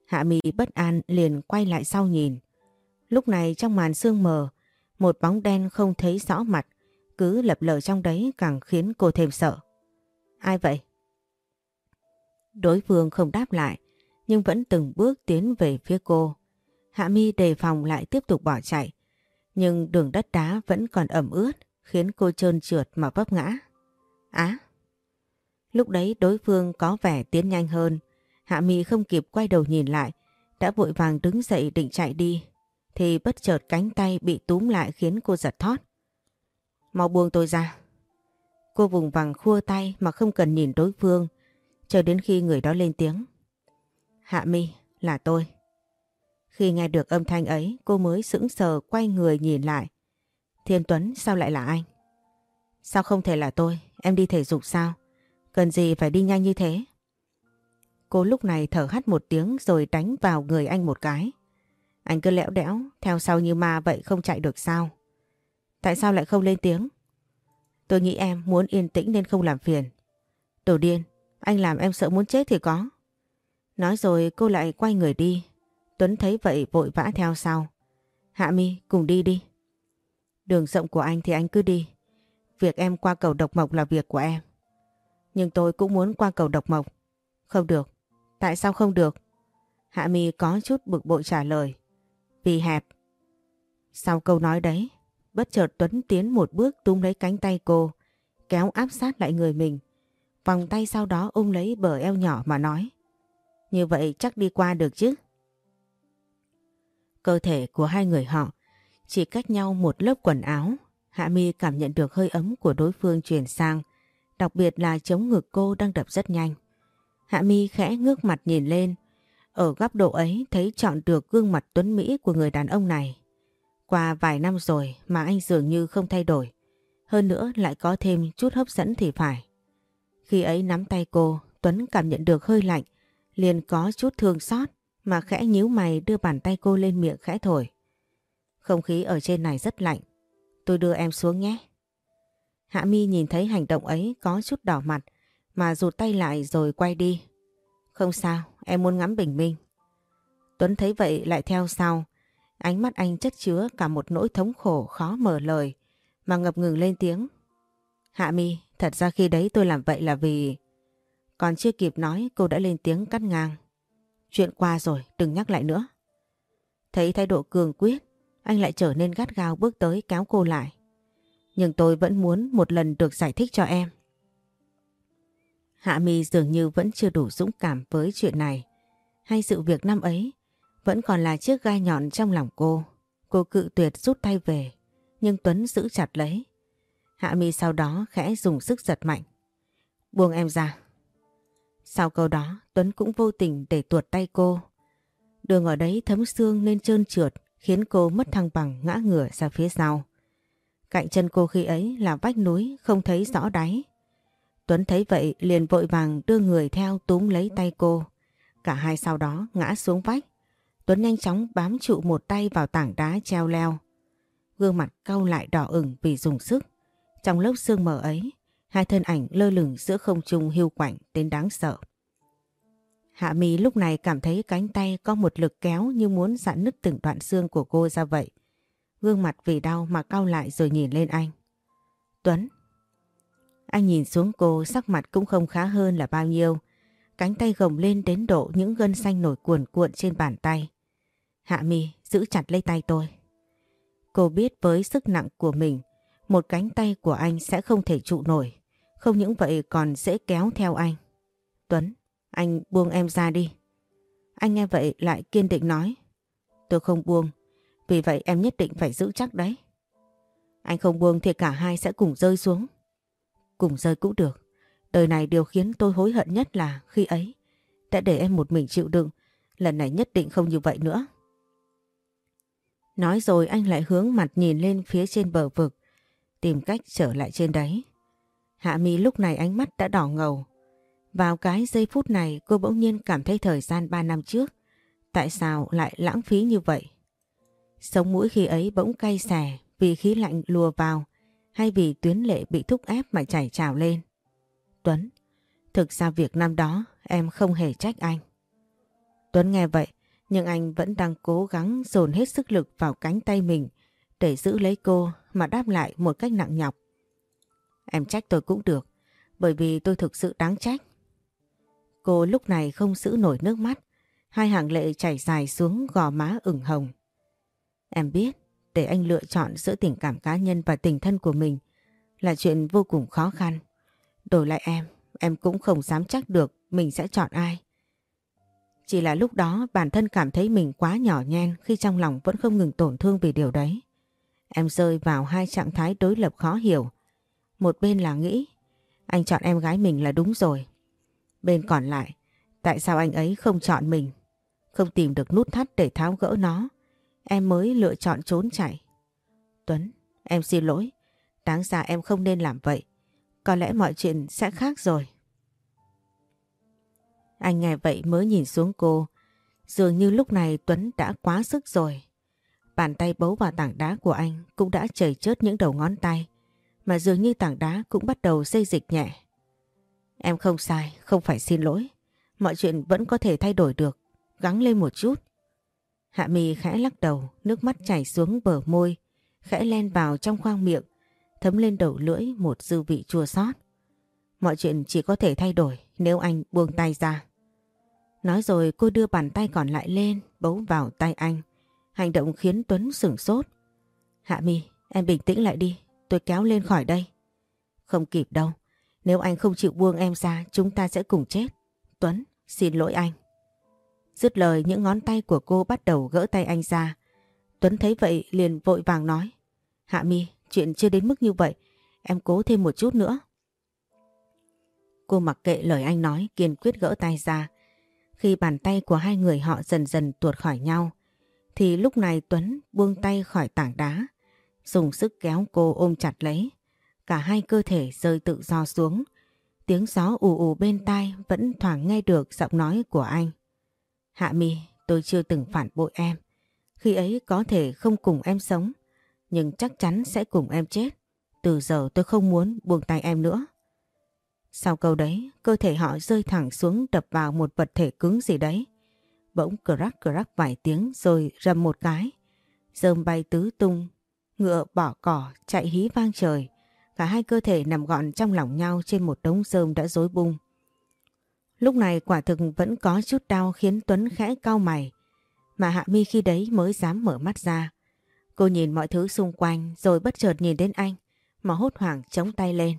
Hạ Mi bất an liền quay lại sau nhìn. Lúc này trong màn sương mờ, một bóng đen không thấy rõ mặt, cứ lập lờ trong đấy càng khiến cô thêm sợ. Ai vậy? Đối phương không đáp lại, nhưng vẫn từng bước tiến về phía cô. Hạ Mi đề phòng lại tiếp tục bỏ chạy, nhưng đường đất đá vẫn còn ẩm ướt, khiến cô trơn trượt mà vấp ngã. Á! Lúc đấy đối phương có vẻ tiến nhanh hơn. Hạ Mi không kịp quay đầu nhìn lại, đã vội vàng đứng dậy định chạy đi. Thì bất chợt cánh tay bị túm lại khiến cô giật thót. Mau buông tôi ra. Cô vùng vằng khua tay mà không cần nhìn đối phương, chờ đến khi người đó lên tiếng. Hạ Mi, là tôi. Khi nghe được âm thanh ấy, cô mới sững sờ quay người nhìn lại. Thiên Tuấn sao lại là anh? Sao không thể là tôi? Em đi thể dục sao? Cần gì phải đi nhanh như thế? Cô lúc này thở hắt một tiếng rồi đánh vào người anh một cái. Anh cứ lẽo đẽo, theo sau như ma vậy không chạy được sao? Tại sao lại không lên tiếng? Tôi nghĩ em muốn yên tĩnh nên không làm phiền. Đồ điên, anh làm em sợ muốn chết thì có. Nói rồi cô lại quay người đi. Tuấn thấy vậy vội vã theo sau. Hạ mi cùng đi đi. Đường rộng của anh thì anh cứ đi. Việc em qua cầu độc mộc là việc của em. Nhưng tôi cũng muốn qua cầu độc mộc. Không được. Tại sao không được? Hạ mi có chút bực bội trả lời. Vì hẹp. Sau câu nói đấy, bất chợt Tuấn tiến một bước túm lấy cánh tay cô, kéo áp sát lại người mình. Vòng tay sau đó ôm lấy bờ eo nhỏ mà nói. Như vậy chắc đi qua được chứ? Cơ thể của hai người họ chỉ cách nhau một lớp quần áo. Hạ Mi cảm nhận được hơi ấm của đối phương truyền sang, đặc biệt là chống ngực cô đang đập rất nhanh. Hạ Mi khẽ ngước mặt nhìn lên, ở góc độ ấy thấy chọn được gương mặt tuấn Mỹ của người đàn ông này. Qua vài năm rồi mà anh dường như không thay đổi. Hơn nữa lại có thêm chút hấp dẫn thì phải. Khi ấy nắm tay cô, Tuấn cảm nhận được hơi lạnh, liền có chút thương xót mà khẽ nhíu mày đưa bàn tay cô lên miệng khẽ thổi. Không khí ở trên này rất lạnh, tôi đưa em xuống nhé. Hạ Mi nhìn thấy hành động ấy có chút đỏ mặt mà rụt tay lại rồi quay đi. Không sao, em muốn ngắm bình minh. Tuấn thấy vậy lại theo sau. Ánh mắt anh chất chứa cả một nỗi thống khổ khó mở lời mà ngập ngừng lên tiếng. Hạ Mi, thật ra khi đấy tôi làm vậy là vì... Còn chưa kịp nói cô đã lên tiếng cắt ngang. Chuyện qua rồi, đừng nhắc lại nữa. Thấy thái độ cường quyết, anh lại trở nên gắt gao bước tới kéo cô lại. Nhưng tôi vẫn muốn một lần được giải thích cho em. Hạ Mi dường như vẫn chưa đủ dũng cảm với chuyện này. Hay sự việc năm ấy vẫn còn là chiếc gai nhọn trong lòng cô. Cô cự tuyệt rút tay về, nhưng Tuấn giữ chặt lấy. Hạ Mi sau đó khẽ dùng sức giật mạnh. Buông em ra. Sau câu đó Tuấn cũng vô tình để tuột tay cô. Đường ở đấy thấm xương nên trơn trượt khiến cô mất thăng bằng ngã ngửa ra phía sau. Cạnh chân cô khi ấy là vách núi không thấy rõ đáy. Tuấn thấy vậy liền vội vàng đưa người theo túm lấy tay cô. Cả hai sau đó ngã xuống vách. Tuấn nhanh chóng bám trụ một tay vào tảng đá treo leo. Gương mặt cau lại đỏ ửng vì dùng sức. Trong lớp sương mờ ấy, hai thân ảnh lơ lửng giữa không trung hiu quạnh đến đáng sợ. Hạ Mi lúc này cảm thấy cánh tay có một lực kéo như muốn dặn nứt từng đoạn xương của cô ra vậy. Gương mặt vì đau mà cau lại rồi nhìn lên anh. Tuấn. Anh nhìn xuống cô sắc mặt cũng không khá hơn là bao nhiêu. Cánh tay gồng lên đến độ những gân xanh nổi cuồn cuộn trên bàn tay. Hạ Mi giữ chặt lấy tay tôi. Cô biết với sức nặng của mình, một cánh tay của anh sẽ không thể trụ nổi. Không những vậy còn dễ kéo theo anh. Tuấn, anh buông em ra đi. Anh nghe vậy lại kiên định nói. Tôi không buông, vì vậy em nhất định phải giữ chắc đấy. Anh không buông thì cả hai sẽ cùng rơi xuống. Cùng rơi cũng được. Đời này điều khiến tôi hối hận nhất là khi ấy đã để em một mình chịu đựng. Lần này nhất định không như vậy nữa. Nói rồi anh lại hướng mặt nhìn lên phía trên bờ vực, tìm cách trở lại trên đấy. Hạ Mi lúc này ánh mắt đã đỏ ngầu. Vào cái giây phút này cô bỗng nhiên cảm thấy thời gian 3 năm trước. Tại sao lại lãng phí như vậy? Sống mũi khi ấy bỗng cay xè vì khí lạnh lùa vào hay vì tuyến lệ bị thúc ép mà chảy trào lên. Tuấn, thực ra việc năm đó em không hề trách anh. Tuấn nghe vậy nhưng anh vẫn đang cố gắng dồn hết sức lực vào cánh tay mình để giữ lấy cô mà đáp lại một cách nặng nhọc. Em trách tôi cũng được, bởi vì tôi thực sự đáng trách. Cô lúc này không giữ nổi nước mắt, hai hàng lệ chảy dài xuống gò má ửng hồng. Em biết, để anh lựa chọn giữa tình cảm cá nhân và tình thân của mình là chuyện vô cùng khó khăn. Đổi lại em, em cũng không dám chắc được mình sẽ chọn ai. Chỉ là lúc đó bản thân cảm thấy mình quá nhỏ nhen khi trong lòng vẫn không ngừng tổn thương vì điều đấy. Em rơi vào hai trạng thái đối lập khó hiểu. Một bên là nghĩ anh chọn em gái mình là đúng rồi. Bên còn lại, tại sao anh ấy không chọn mình? Không tìm được nút thắt để tháo gỡ nó. Em mới lựa chọn trốn chạy. Tuấn, em xin lỗi. Đáng ra em không nên làm vậy. Có lẽ mọi chuyện sẽ khác rồi. Anh nghe vậy mới nhìn xuống cô. Dường như lúc này Tuấn đã quá sức rồi. Bàn tay bấu vào tảng đá của anh cũng đã chảy chớt những đầu ngón tay. Mà dường như tảng đá cũng bắt đầu xây dịch nhẹ. Em không sai, không phải xin lỗi. Mọi chuyện vẫn có thể thay đổi được. Gắng lên một chút. Hạ mì khẽ lắc đầu, nước mắt chảy xuống bờ môi, khẽ len vào trong khoang miệng, thấm lên đầu lưỡi một dư vị chua xót. Mọi chuyện chỉ có thể thay đổi nếu anh buông tay ra. Nói rồi cô đưa bàn tay còn lại lên, bấu vào tay anh. Hành động khiến Tuấn sửng sốt. Hạ mi, em bình tĩnh lại đi, tôi kéo lên khỏi đây. Không kịp đâu, nếu anh không chịu buông em ra chúng ta sẽ cùng chết. Tuấn, xin lỗi anh. Dứt lời những ngón tay của cô bắt đầu gỡ tay anh ra. Tuấn thấy vậy liền vội vàng nói. Hạ mi, chuyện chưa đến mức như vậy. Em cố thêm một chút nữa. Cô mặc kệ lời anh nói kiên quyết gỡ tay ra. Khi bàn tay của hai người họ dần dần tuột khỏi nhau thì lúc này Tuấn buông tay khỏi tảng đá dùng sức kéo cô ôm chặt lấy. Cả hai cơ thể rơi tự do xuống. Tiếng gió ù ù bên tai vẫn thoảng nghe được giọng nói của anh. Hạ mi, tôi chưa từng phản bội em. Khi ấy có thể không cùng em sống, nhưng chắc chắn sẽ cùng em chết. Từ giờ tôi không muốn buông tay em nữa. Sau câu đấy, cơ thể họ rơi thẳng xuống đập vào một vật thể cứng gì đấy. Bỗng crack crack vài tiếng rồi rầm một cái. Dơm bay tứ tung, ngựa bỏ cỏ chạy hí vang trời. Cả hai cơ thể nằm gọn trong lòng nhau trên một đống rơm đã rối bung. Lúc này quả thực vẫn có chút đau khiến Tuấn khẽ cau mày. Mà Hạ Mi khi đấy mới dám mở mắt ra. Cô nhìn mọi thứ xung quanh rồi bất chợt nhìn đến anh mà hốt hoảng chống tay lên.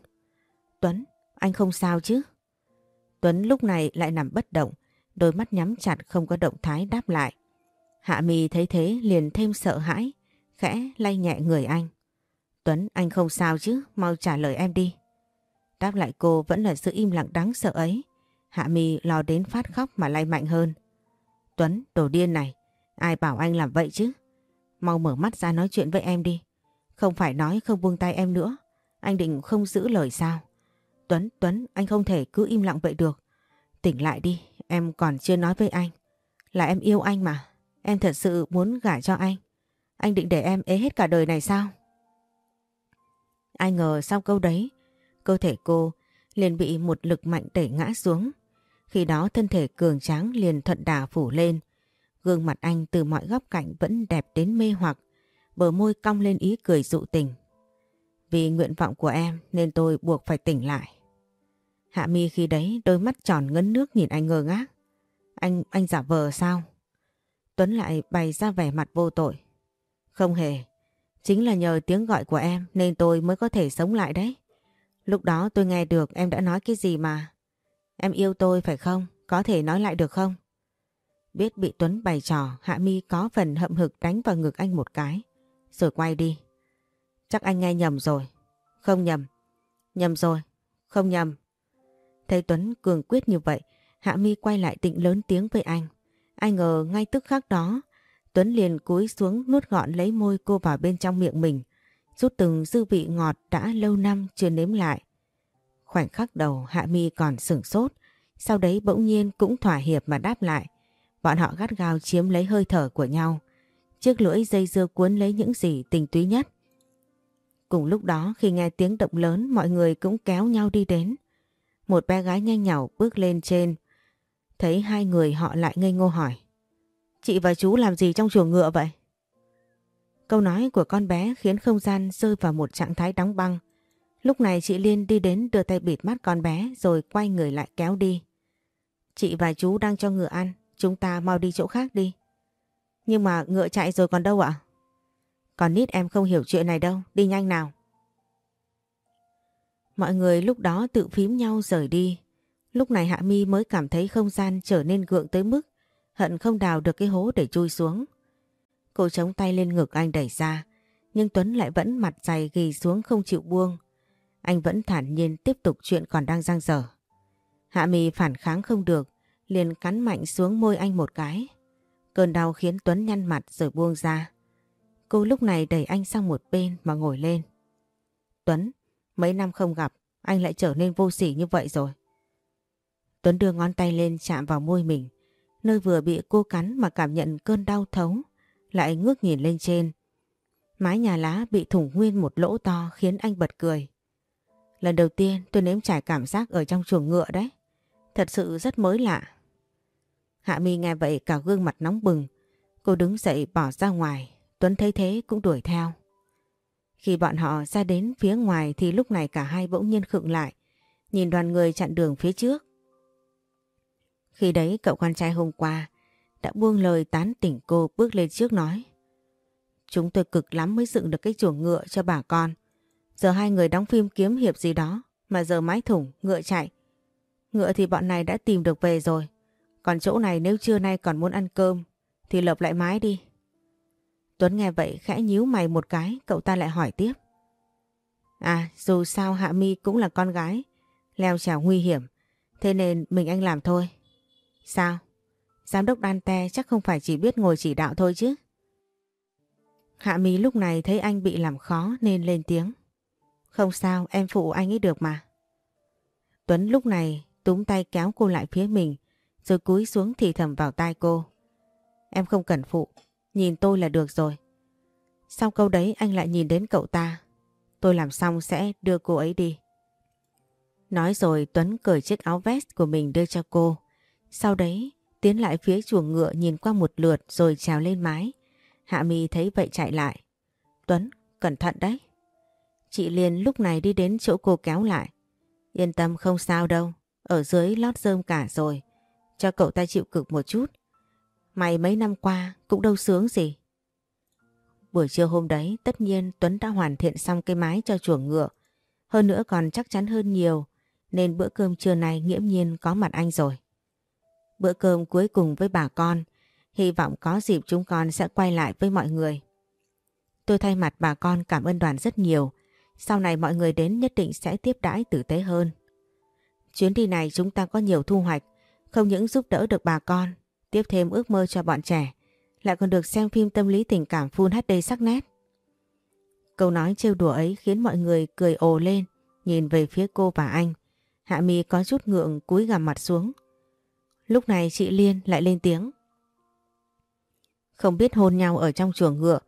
Tuấn, anh không sao chứ? Tuấn lúc này lại nằm bất động, đôi mắt nhắm chặt không có động thái đáp lại. Hạ Mi thấy thế liền thêm sợ hãi, khẽ lay nhẹ người anh. Tuấn anh không sao chứ, mau trả lời em đi. Đáp lại cô vẫn là sự im lặng đáng sợ ấy. Hạ Mi lo đến phát khóc mà lay mạnh hơn. Tuấn, đồ điên này, ai bảo anh làm vậy chứ? Mau mở mắt ra nói chuyện với em đi. Không phải nói không buông tay em nữa. Anh định không giữ lời sao? Tuấn, Tuấn, anh không thể cứ im lặng vậy được. Tỉnh lại đi, em còn chưa nói với anh. Là em yêu anh mà. Em thật sự muốn gả cho anh. Anh định để em ế hết cả đời này sao? Ai ngờ sau câu đấy, cơ thể cô liền bị một lực mạnh đẩy ngã xuống. Khi đó thân thể cường tráng liền thuận đà phủ lên. Gương mặt anh từ mọi góc cạnh vẫn đẹp đến mê hoặc, bờ môi cong lên ý cười dụ tình. Vì nguyện vọng của em nên tôi buộc phải tỉnh lại. Hạ mi khi đấy đôi mắt tròn ngấn nước nhìn anh ngơ ngác. Anh, anh giả vờ sao? Tuấn lại bày ra vẻ mặt vô tội. Không hề, chính là nhờ tiếng gọi của em nên tôi mới có thể sống lại đấy. Lúc đó tôi nghe được em đã nói cái gì mà. Em yêu tôi phải không? Có thể nói lại được không? Biết bị Tuấn bày trò, Hạ Mi có phần hậm hực đánh vào ngực anh một cái. Rồi quay đi. Chắc anh nghe nhầm rồi. Không nhầm. Nhầm rồi. Không nhầm. Thấy Tuấn cường quyết như vậy, Hạ Mi quay lại tịnh lớn tiếng với anh. Ai ngờ ngay tức khắc đó, Tuấn liền cúi xuống nuốt gọn lấy môi cô vào bên trong miệng mình, rút từng dư vị ngọt đã lâu năm chưa nếm lại. Khoảnh khắc đầu Hạ Mi còn sửng sốt, sau đấy bỗng nhiên cũng thỏa hiệp mà đáp lại. Bọn họ gắt gao chiếm lấy hơi thở của nhau, chiếc lưỡi dây dưa cuốn lấy những gì tình túy nhất. Cùng lúc đó khi nghe tiếng động lớn mọi người cũng kéo nhau đi đến. Một bé gái nhanh nhảu bước lên trên, thấy hai người họ lại ngây ngô hỏi. Chị và chú làm gì trong chuồng ngựa vậy? Câu nói của con bé khiến không gian rơi vào một trạng thái đóng băng. Lúc này chị Liên đi đến đưa tay bịt mắt con bé rồi quay người lại kéo đi. Chị và chú đang cho ngựa ăn, chúng ta mau đi chỗ khác đi. Nhưng mà ngựa chạy rồi còn đâu ạ? Còn nít em không hiểu chuyện này đâu, đi nhanh nào. Mọi người lúc đó tự phím nhau rời đi. Lúc này Hạ Mi mới cảm thấy không gian trở nên gượng tới mức hận không đào được cái hố để chui xuống. Cô chống tay lên ngực anh đẩy ra, nhưng Tuấn lại vẫn mặt dày ghi xuống không chịu buông. Anh vẫn thản nhiên tiếp tục chuyện còn đang giang dở. Hạ Mi phản kháng không được, liền cắn mạnh xuống môi anh một cái. Cơn đau khiến Tuấn nhăn mặt rồi buông ra. Cô lúc này đẩy anh sang một bên mà ngồi lên. Tuấn, mấy năm không gặp, anh lại trở nên vô sỉ như vậy rồi. Tuấn đưa ngón tay lên chạm vào môi mình, nơi vừa bị cô cắn mà cảm nhận cơn đau thấu, lại ngước nhìn lên trên. Mái nhà lá bị thủng nguyên một lỗ to khiến anh bật cười. Lần đầu tiên tôi nếm trải cảm giác ở trong chuồng ngựa đấy. Thật sự rất mới lạ. Hạ mi nghe vậy cả gương mặt nóng bừng. Cô đứng dậy bỏ ra ngoài. Tuấn thấy thế cũng đuổi theo. Khi bọn họ ra đến phía ngoài thì lúc này cả hai bỗng nhiên khựng lại. Nhìn đoàn người chặn đường phía trước. Khi đấy cậu con trai hôm qua đã buông lời tán tỉnh cô bước lên trước nói. Chúng tôi cực lắm mới dựng được cái chuồng ngựa cho bà con. Giờ hai người đóng phim kiếm hiệp gì đó mà giờ mái thủng, ngựa chạy. Ngựa thì bọn này đã tìm được về rồi. Còn chỗ này nếu trưa nay còn muốn ăn cơm thì lợp lại mái đi. Tuấn nghe vậy khẽ nhíu mày một cái, cậu ta lại hỏi tiếp. À, dù sao Hạ Mi cũng là con gái, leo trèo nguy hiểm, thế nên mình anh làm thôi. Sao? Giám đốc Dante chắc không phải chỉ biết ngồi chỉ đạo thôi chứ? Hạ Mi lúc này thấy anh bị làm khó nên lên tiếng. Không sao, em phụ anh ấy được mà. Tuấn lúc này túm tay kéo cô lại phía mình, rồi cúi xuống thì thầm vào tai cô. Em không cần phụ, nhìn tôi là được rồi. Sau câu đấy anh lại nhìn đến cậu ta. Tôi làm xong sẽ đưa cô ấy đi. Nói rồi Tuấn cởi chiếc áo vest của mình đưa cho cô. Sau đấy tiến lại phía chuồng ngựa nhìn qua một lượt rồi trèo lên mái. Hạ Mi thấy vậy chạy lại. Tuấn, cẩn thận đấy. Chị Liên lúc này đi đến chỗ cô kéo lại. Yên tâm không sao đâu, ở dưới lót rơm cả rồi. Cho cậu ta chịu cực một chút. Mày mấy năm qua cũng đâu sướng gì. Buổi trưa hôm đấy tất nhiên Tuấn đã hoàn thiện xong cây mái cho chuồng ngựa. Hơn nữa còn chắc chắn hơn nhiều nên bữa cơm trưa này nghiễm nhiên có mặt anh rồi. Bữa cơm cuối cùng với bà con, hy vọng có dịp chúng con sẽ quay lại với mọi người. Tôi thay mặt bà con cảm ơn đoàn rất nhiều, sau này mọi người đến nhất định sẽ tiếp đãi tử tế hơn. Chuyến đi này chúng ta có nhiều thu hoạch, không những giúp đỡ được bà con, tiếp thêm ước mơ cho bọn trẻ, lại còn được xem phim tâm lý tình cảm Full HD sắc nét. Câu nói trêu đùa ấy khiến mọi người cười ồ lên, nhìn về phía cô và anh. Hạ Mi có chút ngượng cúi gằm mặt xuống. Lúc này chị Liên lại lên tiếng. Không biết hôn nhau ở trong chuồng ngựa,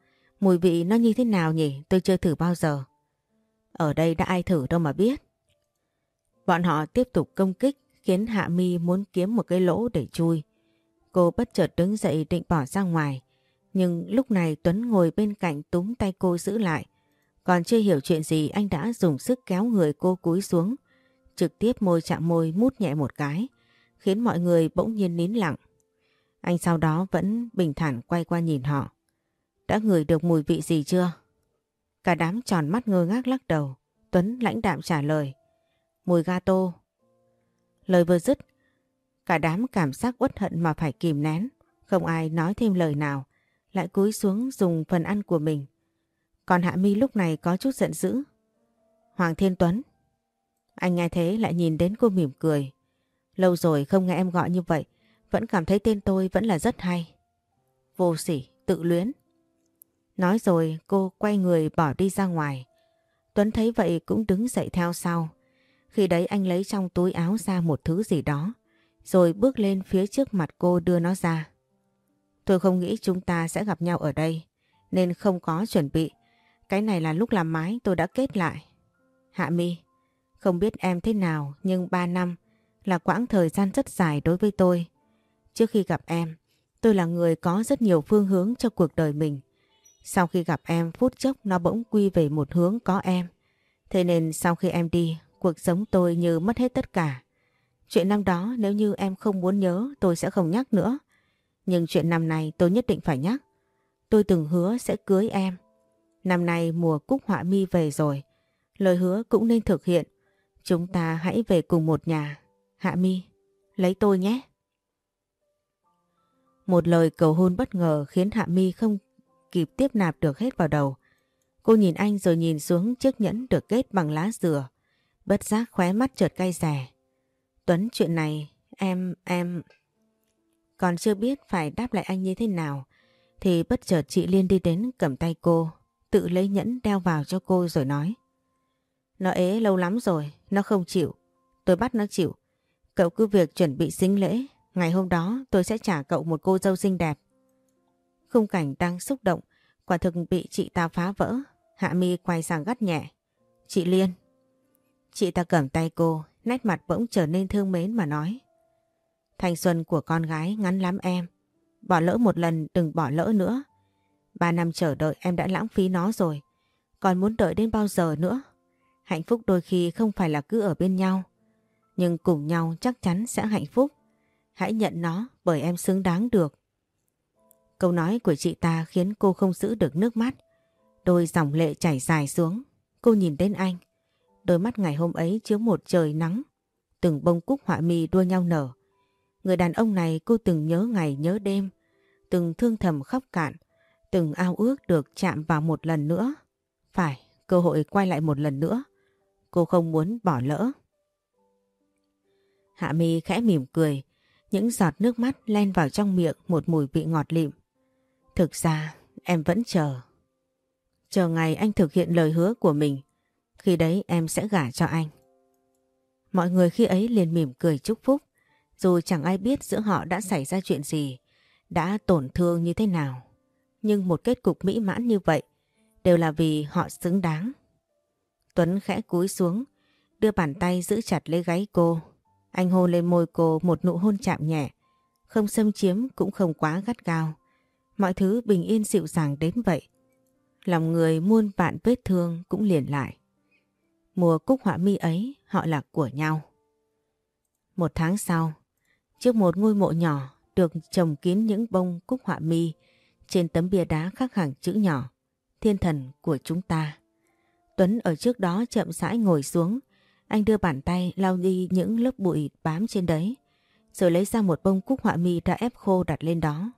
mùi vị nó như thế nào nhỉ, tôi chưa thử bao giờ. Ở đây đã ai thử đâu mà biết. Bọn họ tiếp tục công kích, khiến Hạ Mi muốn kiếm một cái lỗ để chui. Cô bất chợt đứng dậy định bỏ ra ngoài. Nhưng lúc này Tuấn ngồi bên cạnh túm tay cô giữ lại. Còn chưa hiểu chuyện gì, anh đã dùng sức kéo người cô cúi xuống. Trực tiếp môi chạm môi mút nhẹ một cái. Khiến mọi người bỗng nhiên nín lặng. Anh sau đó vẫn bình thản quay qua nhìn họ. Đã ngửi được mùi vị gì chưa? Cả đám tròn mắt ngơ ngác lắc đầu. Tuấn lãnh đạm trả lời. Mùi gato. Lời vừa dứt, cả đám cảm giác uất hận mà phải kìm nén. Không ai nói thêm lời nào. Lại cúi xuống dùng phần ăn của mình. Còn Hạ Mi lúc này có chút giận dữ. Hoàng Thiên Tuấn. Anh nghe thế lại nhìn đến cô mỉm cười. Lâu rồi không nghe em gọi như vậy. Vẫn cảm thấy tên tôi vẫn là rất hay. Vô sỉ, tự luyến. Nói rồi cô quay người bỏ đi ra ngoài. Tuấn thấy vậy cũng đứng dậy theo sau. Khi đấy anh lấy trong túi áo ra một thứ gì đó. Rồi bước lên phía trước mặt cô đưa nó ra. Tôi không nghĩ chúng ta sẽ gặp nhau ở đây. Nên không có chuẩn bị. Cái này là lúc làm mái tôi đã kết lại. Hạ mi, không biết em thế nào nhưng 3 năm là quãng thời gian rất dài đối với tôi. Trước khi gặp em, tôi là người có rất nhiều phương hướng cho cuộc đời mình. Sau khi gặp em phút chốc nó bỗng quy về một hướng có em. Thế nên sau khi em đi, cuộc sống tôi như mất hết tất cả. Chuyện năm đó nếu như em không muốn nhớ tôi sẽ không nhắc nữa. Nhưng chuyện năm này tôi nhất định phải nhắc. Tôi từng hứa sẽ cưới em. Năm nay mùa cúc họa mi về rồi. Lời hứa cũng nên thực hiện. Chúng ta hãy về cùng một nhà. Hạ mi, lấy tôi nhé. Một lời cầu hôn bất ngờ khiến Hạ mi không kịp tiếp nạp được hết vào đầu. Cô nhìn anh rồi nhìn xuống chiếc nhẫn được kết bằng lá dừa. Bất giác khóe mắt chợt cay rẻ. Tuấn chuyện này, em, em... Còn chưa biết phải đáp lại anh như thế nào, thì bất chợt chị Liên đi đến cầm tay cô, tự lấy nhẫn đeo vào cho cô rồi nói. Nó ế lâu lắm rồi, nó không chịu. Tôi bắt nó chịu. Cậu cứ việc chuẩn bị sinh lễ, ngày hôm đó tôi sẽ trả cậu một cô dâu xinh đẹp. Khung cảnh đang xúc động, quả thực bị chị ta phá vỡ. Hạ mi quay sang gắt nhẹ. Chị Liên. Chị ta cầm tay cô, nét mặt bỗng trở nên thương mến mà nói. Thanh xuân của con gái ngắn lắm em. Bỏ lỡ một lần đừng bỏ lỡ nữa. Ba năm chờ đợi em đã lãng phí nó rồi. Còn muốn đợi đến bao giờ nữa? Hạnh phúc đôi khi không phải là cứ ở bên nhau. Nhưng cùng nhau chắc chắn sẽ hạnh phúc. Hãy nhận nó bởi em xứng đáng được. Câu nói của chị ta khiến cô không giữ được nước mắt. Đôi dòng lệ chảy dài xuống. Cô nhìn đến anh. Đôi mắt ngày hôm ấy chiếu một trời nắng. Từng bông cúc họa mi đua nhau nở. Người đàn ông này cô từng nhớ ngày nhớ đêm. Từng thương thầm khóc cạn. từng ao ước được chạm vào một lần nữa. Phải, cơ hội quay lại một lần nữa. Cô không muốn bỏ lỡ. Hạ mi khẽ mỉm cười, những giọt nước mắt len vào trong miệng một mùi vị ngọt lịm. Thực ra em vẫn chờ. Chờ ngày anh thực hiện lời hứa của mình. Khi đấy em sẽ gả cho anh. Mọi người khi ấy liền mỉm cười chúc phúc. Dù chẳng ai biết giữa họ đã xảy ra chuyện gì, đã tổn thương như thế nào. Nhưng một kết cục mỹ mãn như vậy đều là vì họ xứng đáng. Tuấn khẽ cúi xuống, đưa bàn tay giữ chặt lấy gáy cô. Anh hôn lên môi cô một nụ hôn chạm nhẹ, không xâm chiếm cũng không quá gắt gao. Mọi thứ bình yên dịu dàng đến vậy. Lòng người muôn vạn vết thương cũng liền lại. Mùa cúc họa mi ấy họ là của nhau. Một tháng sau, trước một ngôi mộ nhỏ được trồng kín những bông cúc họa mi trên tấm bia đá khắc hàng chữ nhỏ Thiên thần của chúng ta. Tuấn ở trước đó chậm rãi ngồi xuống, anh đưa bàn tay lau đi những lớp bụi bám trên đấy, rồi lấy ra một bông cúc họa mi đã ép khô đặt lên đó.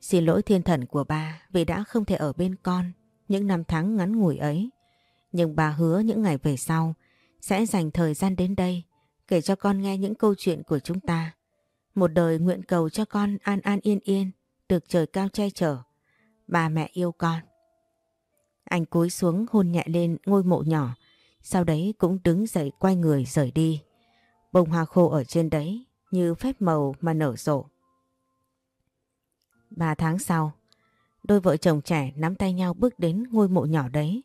Xin lỗi thiên thần của ba vì đã không thể ở bên con những năm tháng ngắn ngủi ấy. Nhưng bà hứa những ngày về sau sẽ dành thời gian đến đây kể cho con nghe những câu chuyện của chúng ta. Một đời nguyện cầu cho con an an yên yên, được trời cao che chở. Bà mẹ yêu con. Anh cúi xuống hôn nhẹ lên ngôi mộ nhỏ, sau đấy cũng đứng dậy quay người rời đi. Bông hoa khô ở trên đấy như phép màu mà nở rộ. Ba tháng sau, đôi vợ chồng trẻ nắm tay nhau bước đến ngôi mộ nhỏ đấy.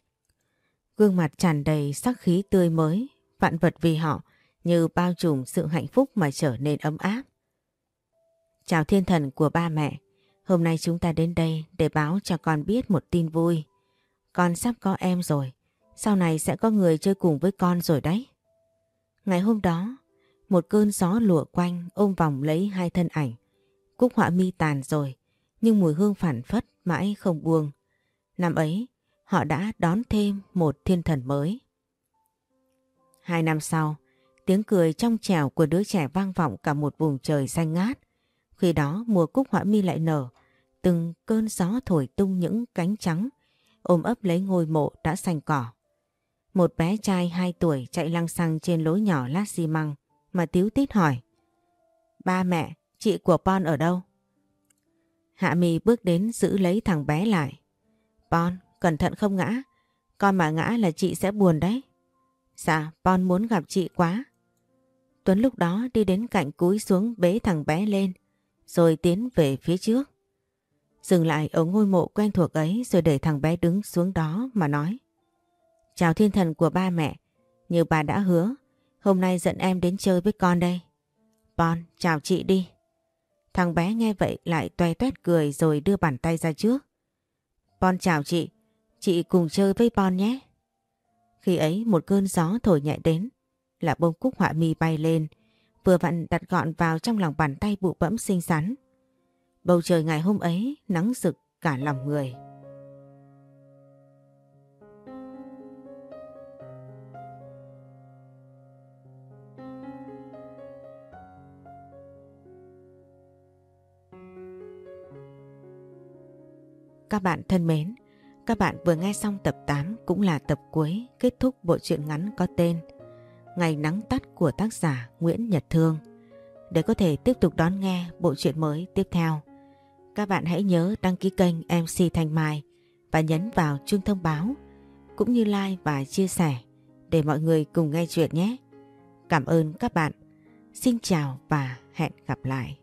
Gương mặt tràn đầy sắc khí tươi mới, vạn vật vì họ như bao trùm sự hạnh phúc mà trở nên ấm áp. Chào thiên thần của ba mẹ, hôm nay chúng ta đến đây để báo cho con biết một tin vui. Con sắp có em rồi, sau này sẽ có người chơi cùng với con rồi đấy. Ngày hôm đó, một cơn gió lùa quanh ôm vòng lấy hai thân ảnh. Cúc họa mi tàn rồi, nhưng mùi hương phản phất mãi không buông. Năm ấy, họ đã đón thêm một thiên thần mới. Hai năm sau, tiếng cười trong trẻo của đứa trẻ vang vọng cả một vùng trời xanh ngát. Khi đó mùa cúc họa mi lại nở, từng cơn gió thổi tung những cánh trắng, ôm ấp lấy ngôi mộ đã xanh cỏ. Một bé trai 2 tuổi chạy lăng xăng trên lối nhỏ lát xi măng mà tiếu tít hỏi. Ba mẹ, chị của Pon ở đâu? Hạ mi bước đến giữ lấy thằng bé lại. Bon, cẩn thận không ngã. Con mà ngã là chị sẽ buồn đấy. Dạ, Bon muốn gặp chị quá. Tuấn lúc đó đi đến cạnh cúi xuống bế thằng bé lên, rồi tiến về phía trước. Dừng lại ở ngôi mộ quen thuộc ấy rồi để thằng bé đứng xuống đó mà nói. Chào thiên thần của ba mẹ, như bà đã hứa, hôm nay dẫn em đến chơi với con đây. Bon, chào chị đi. Thằng bé nghe vậy lại toe toét cười rồi đưa bàn tay ra trước. Bon chào chị, chị cùng chơi với Bon nhé. Khi ấy một cơn gió thổi nhẹ đến, là bông cúc họa mi bay lên, vừa vặn đặt gọn vào trong lòng bàn tay bụ bẫm xinh xắn. Bầu trời ngày hôm ấy nắng rực cả lòng người. Các bạn thân mến, các bạn vừa nghe xong tập 8 cũng là tập cuối kết thúc bộ truyện ngắn có tên Ngày nắng tắt của tác giả Nguyễn Nhật Thương. Để có thể tiếp tục đón nghe bộ truyện mới tiếp theo, các bạn hãy nhớ đăng ký kênh MC Thanh Mai và nhấn vào chuông thông báo cũng như like và chia sẻ để mọi người cùng nghe chuyện nhé. Cảm ơn các bạn. Xin chào và hẹn gặp lại.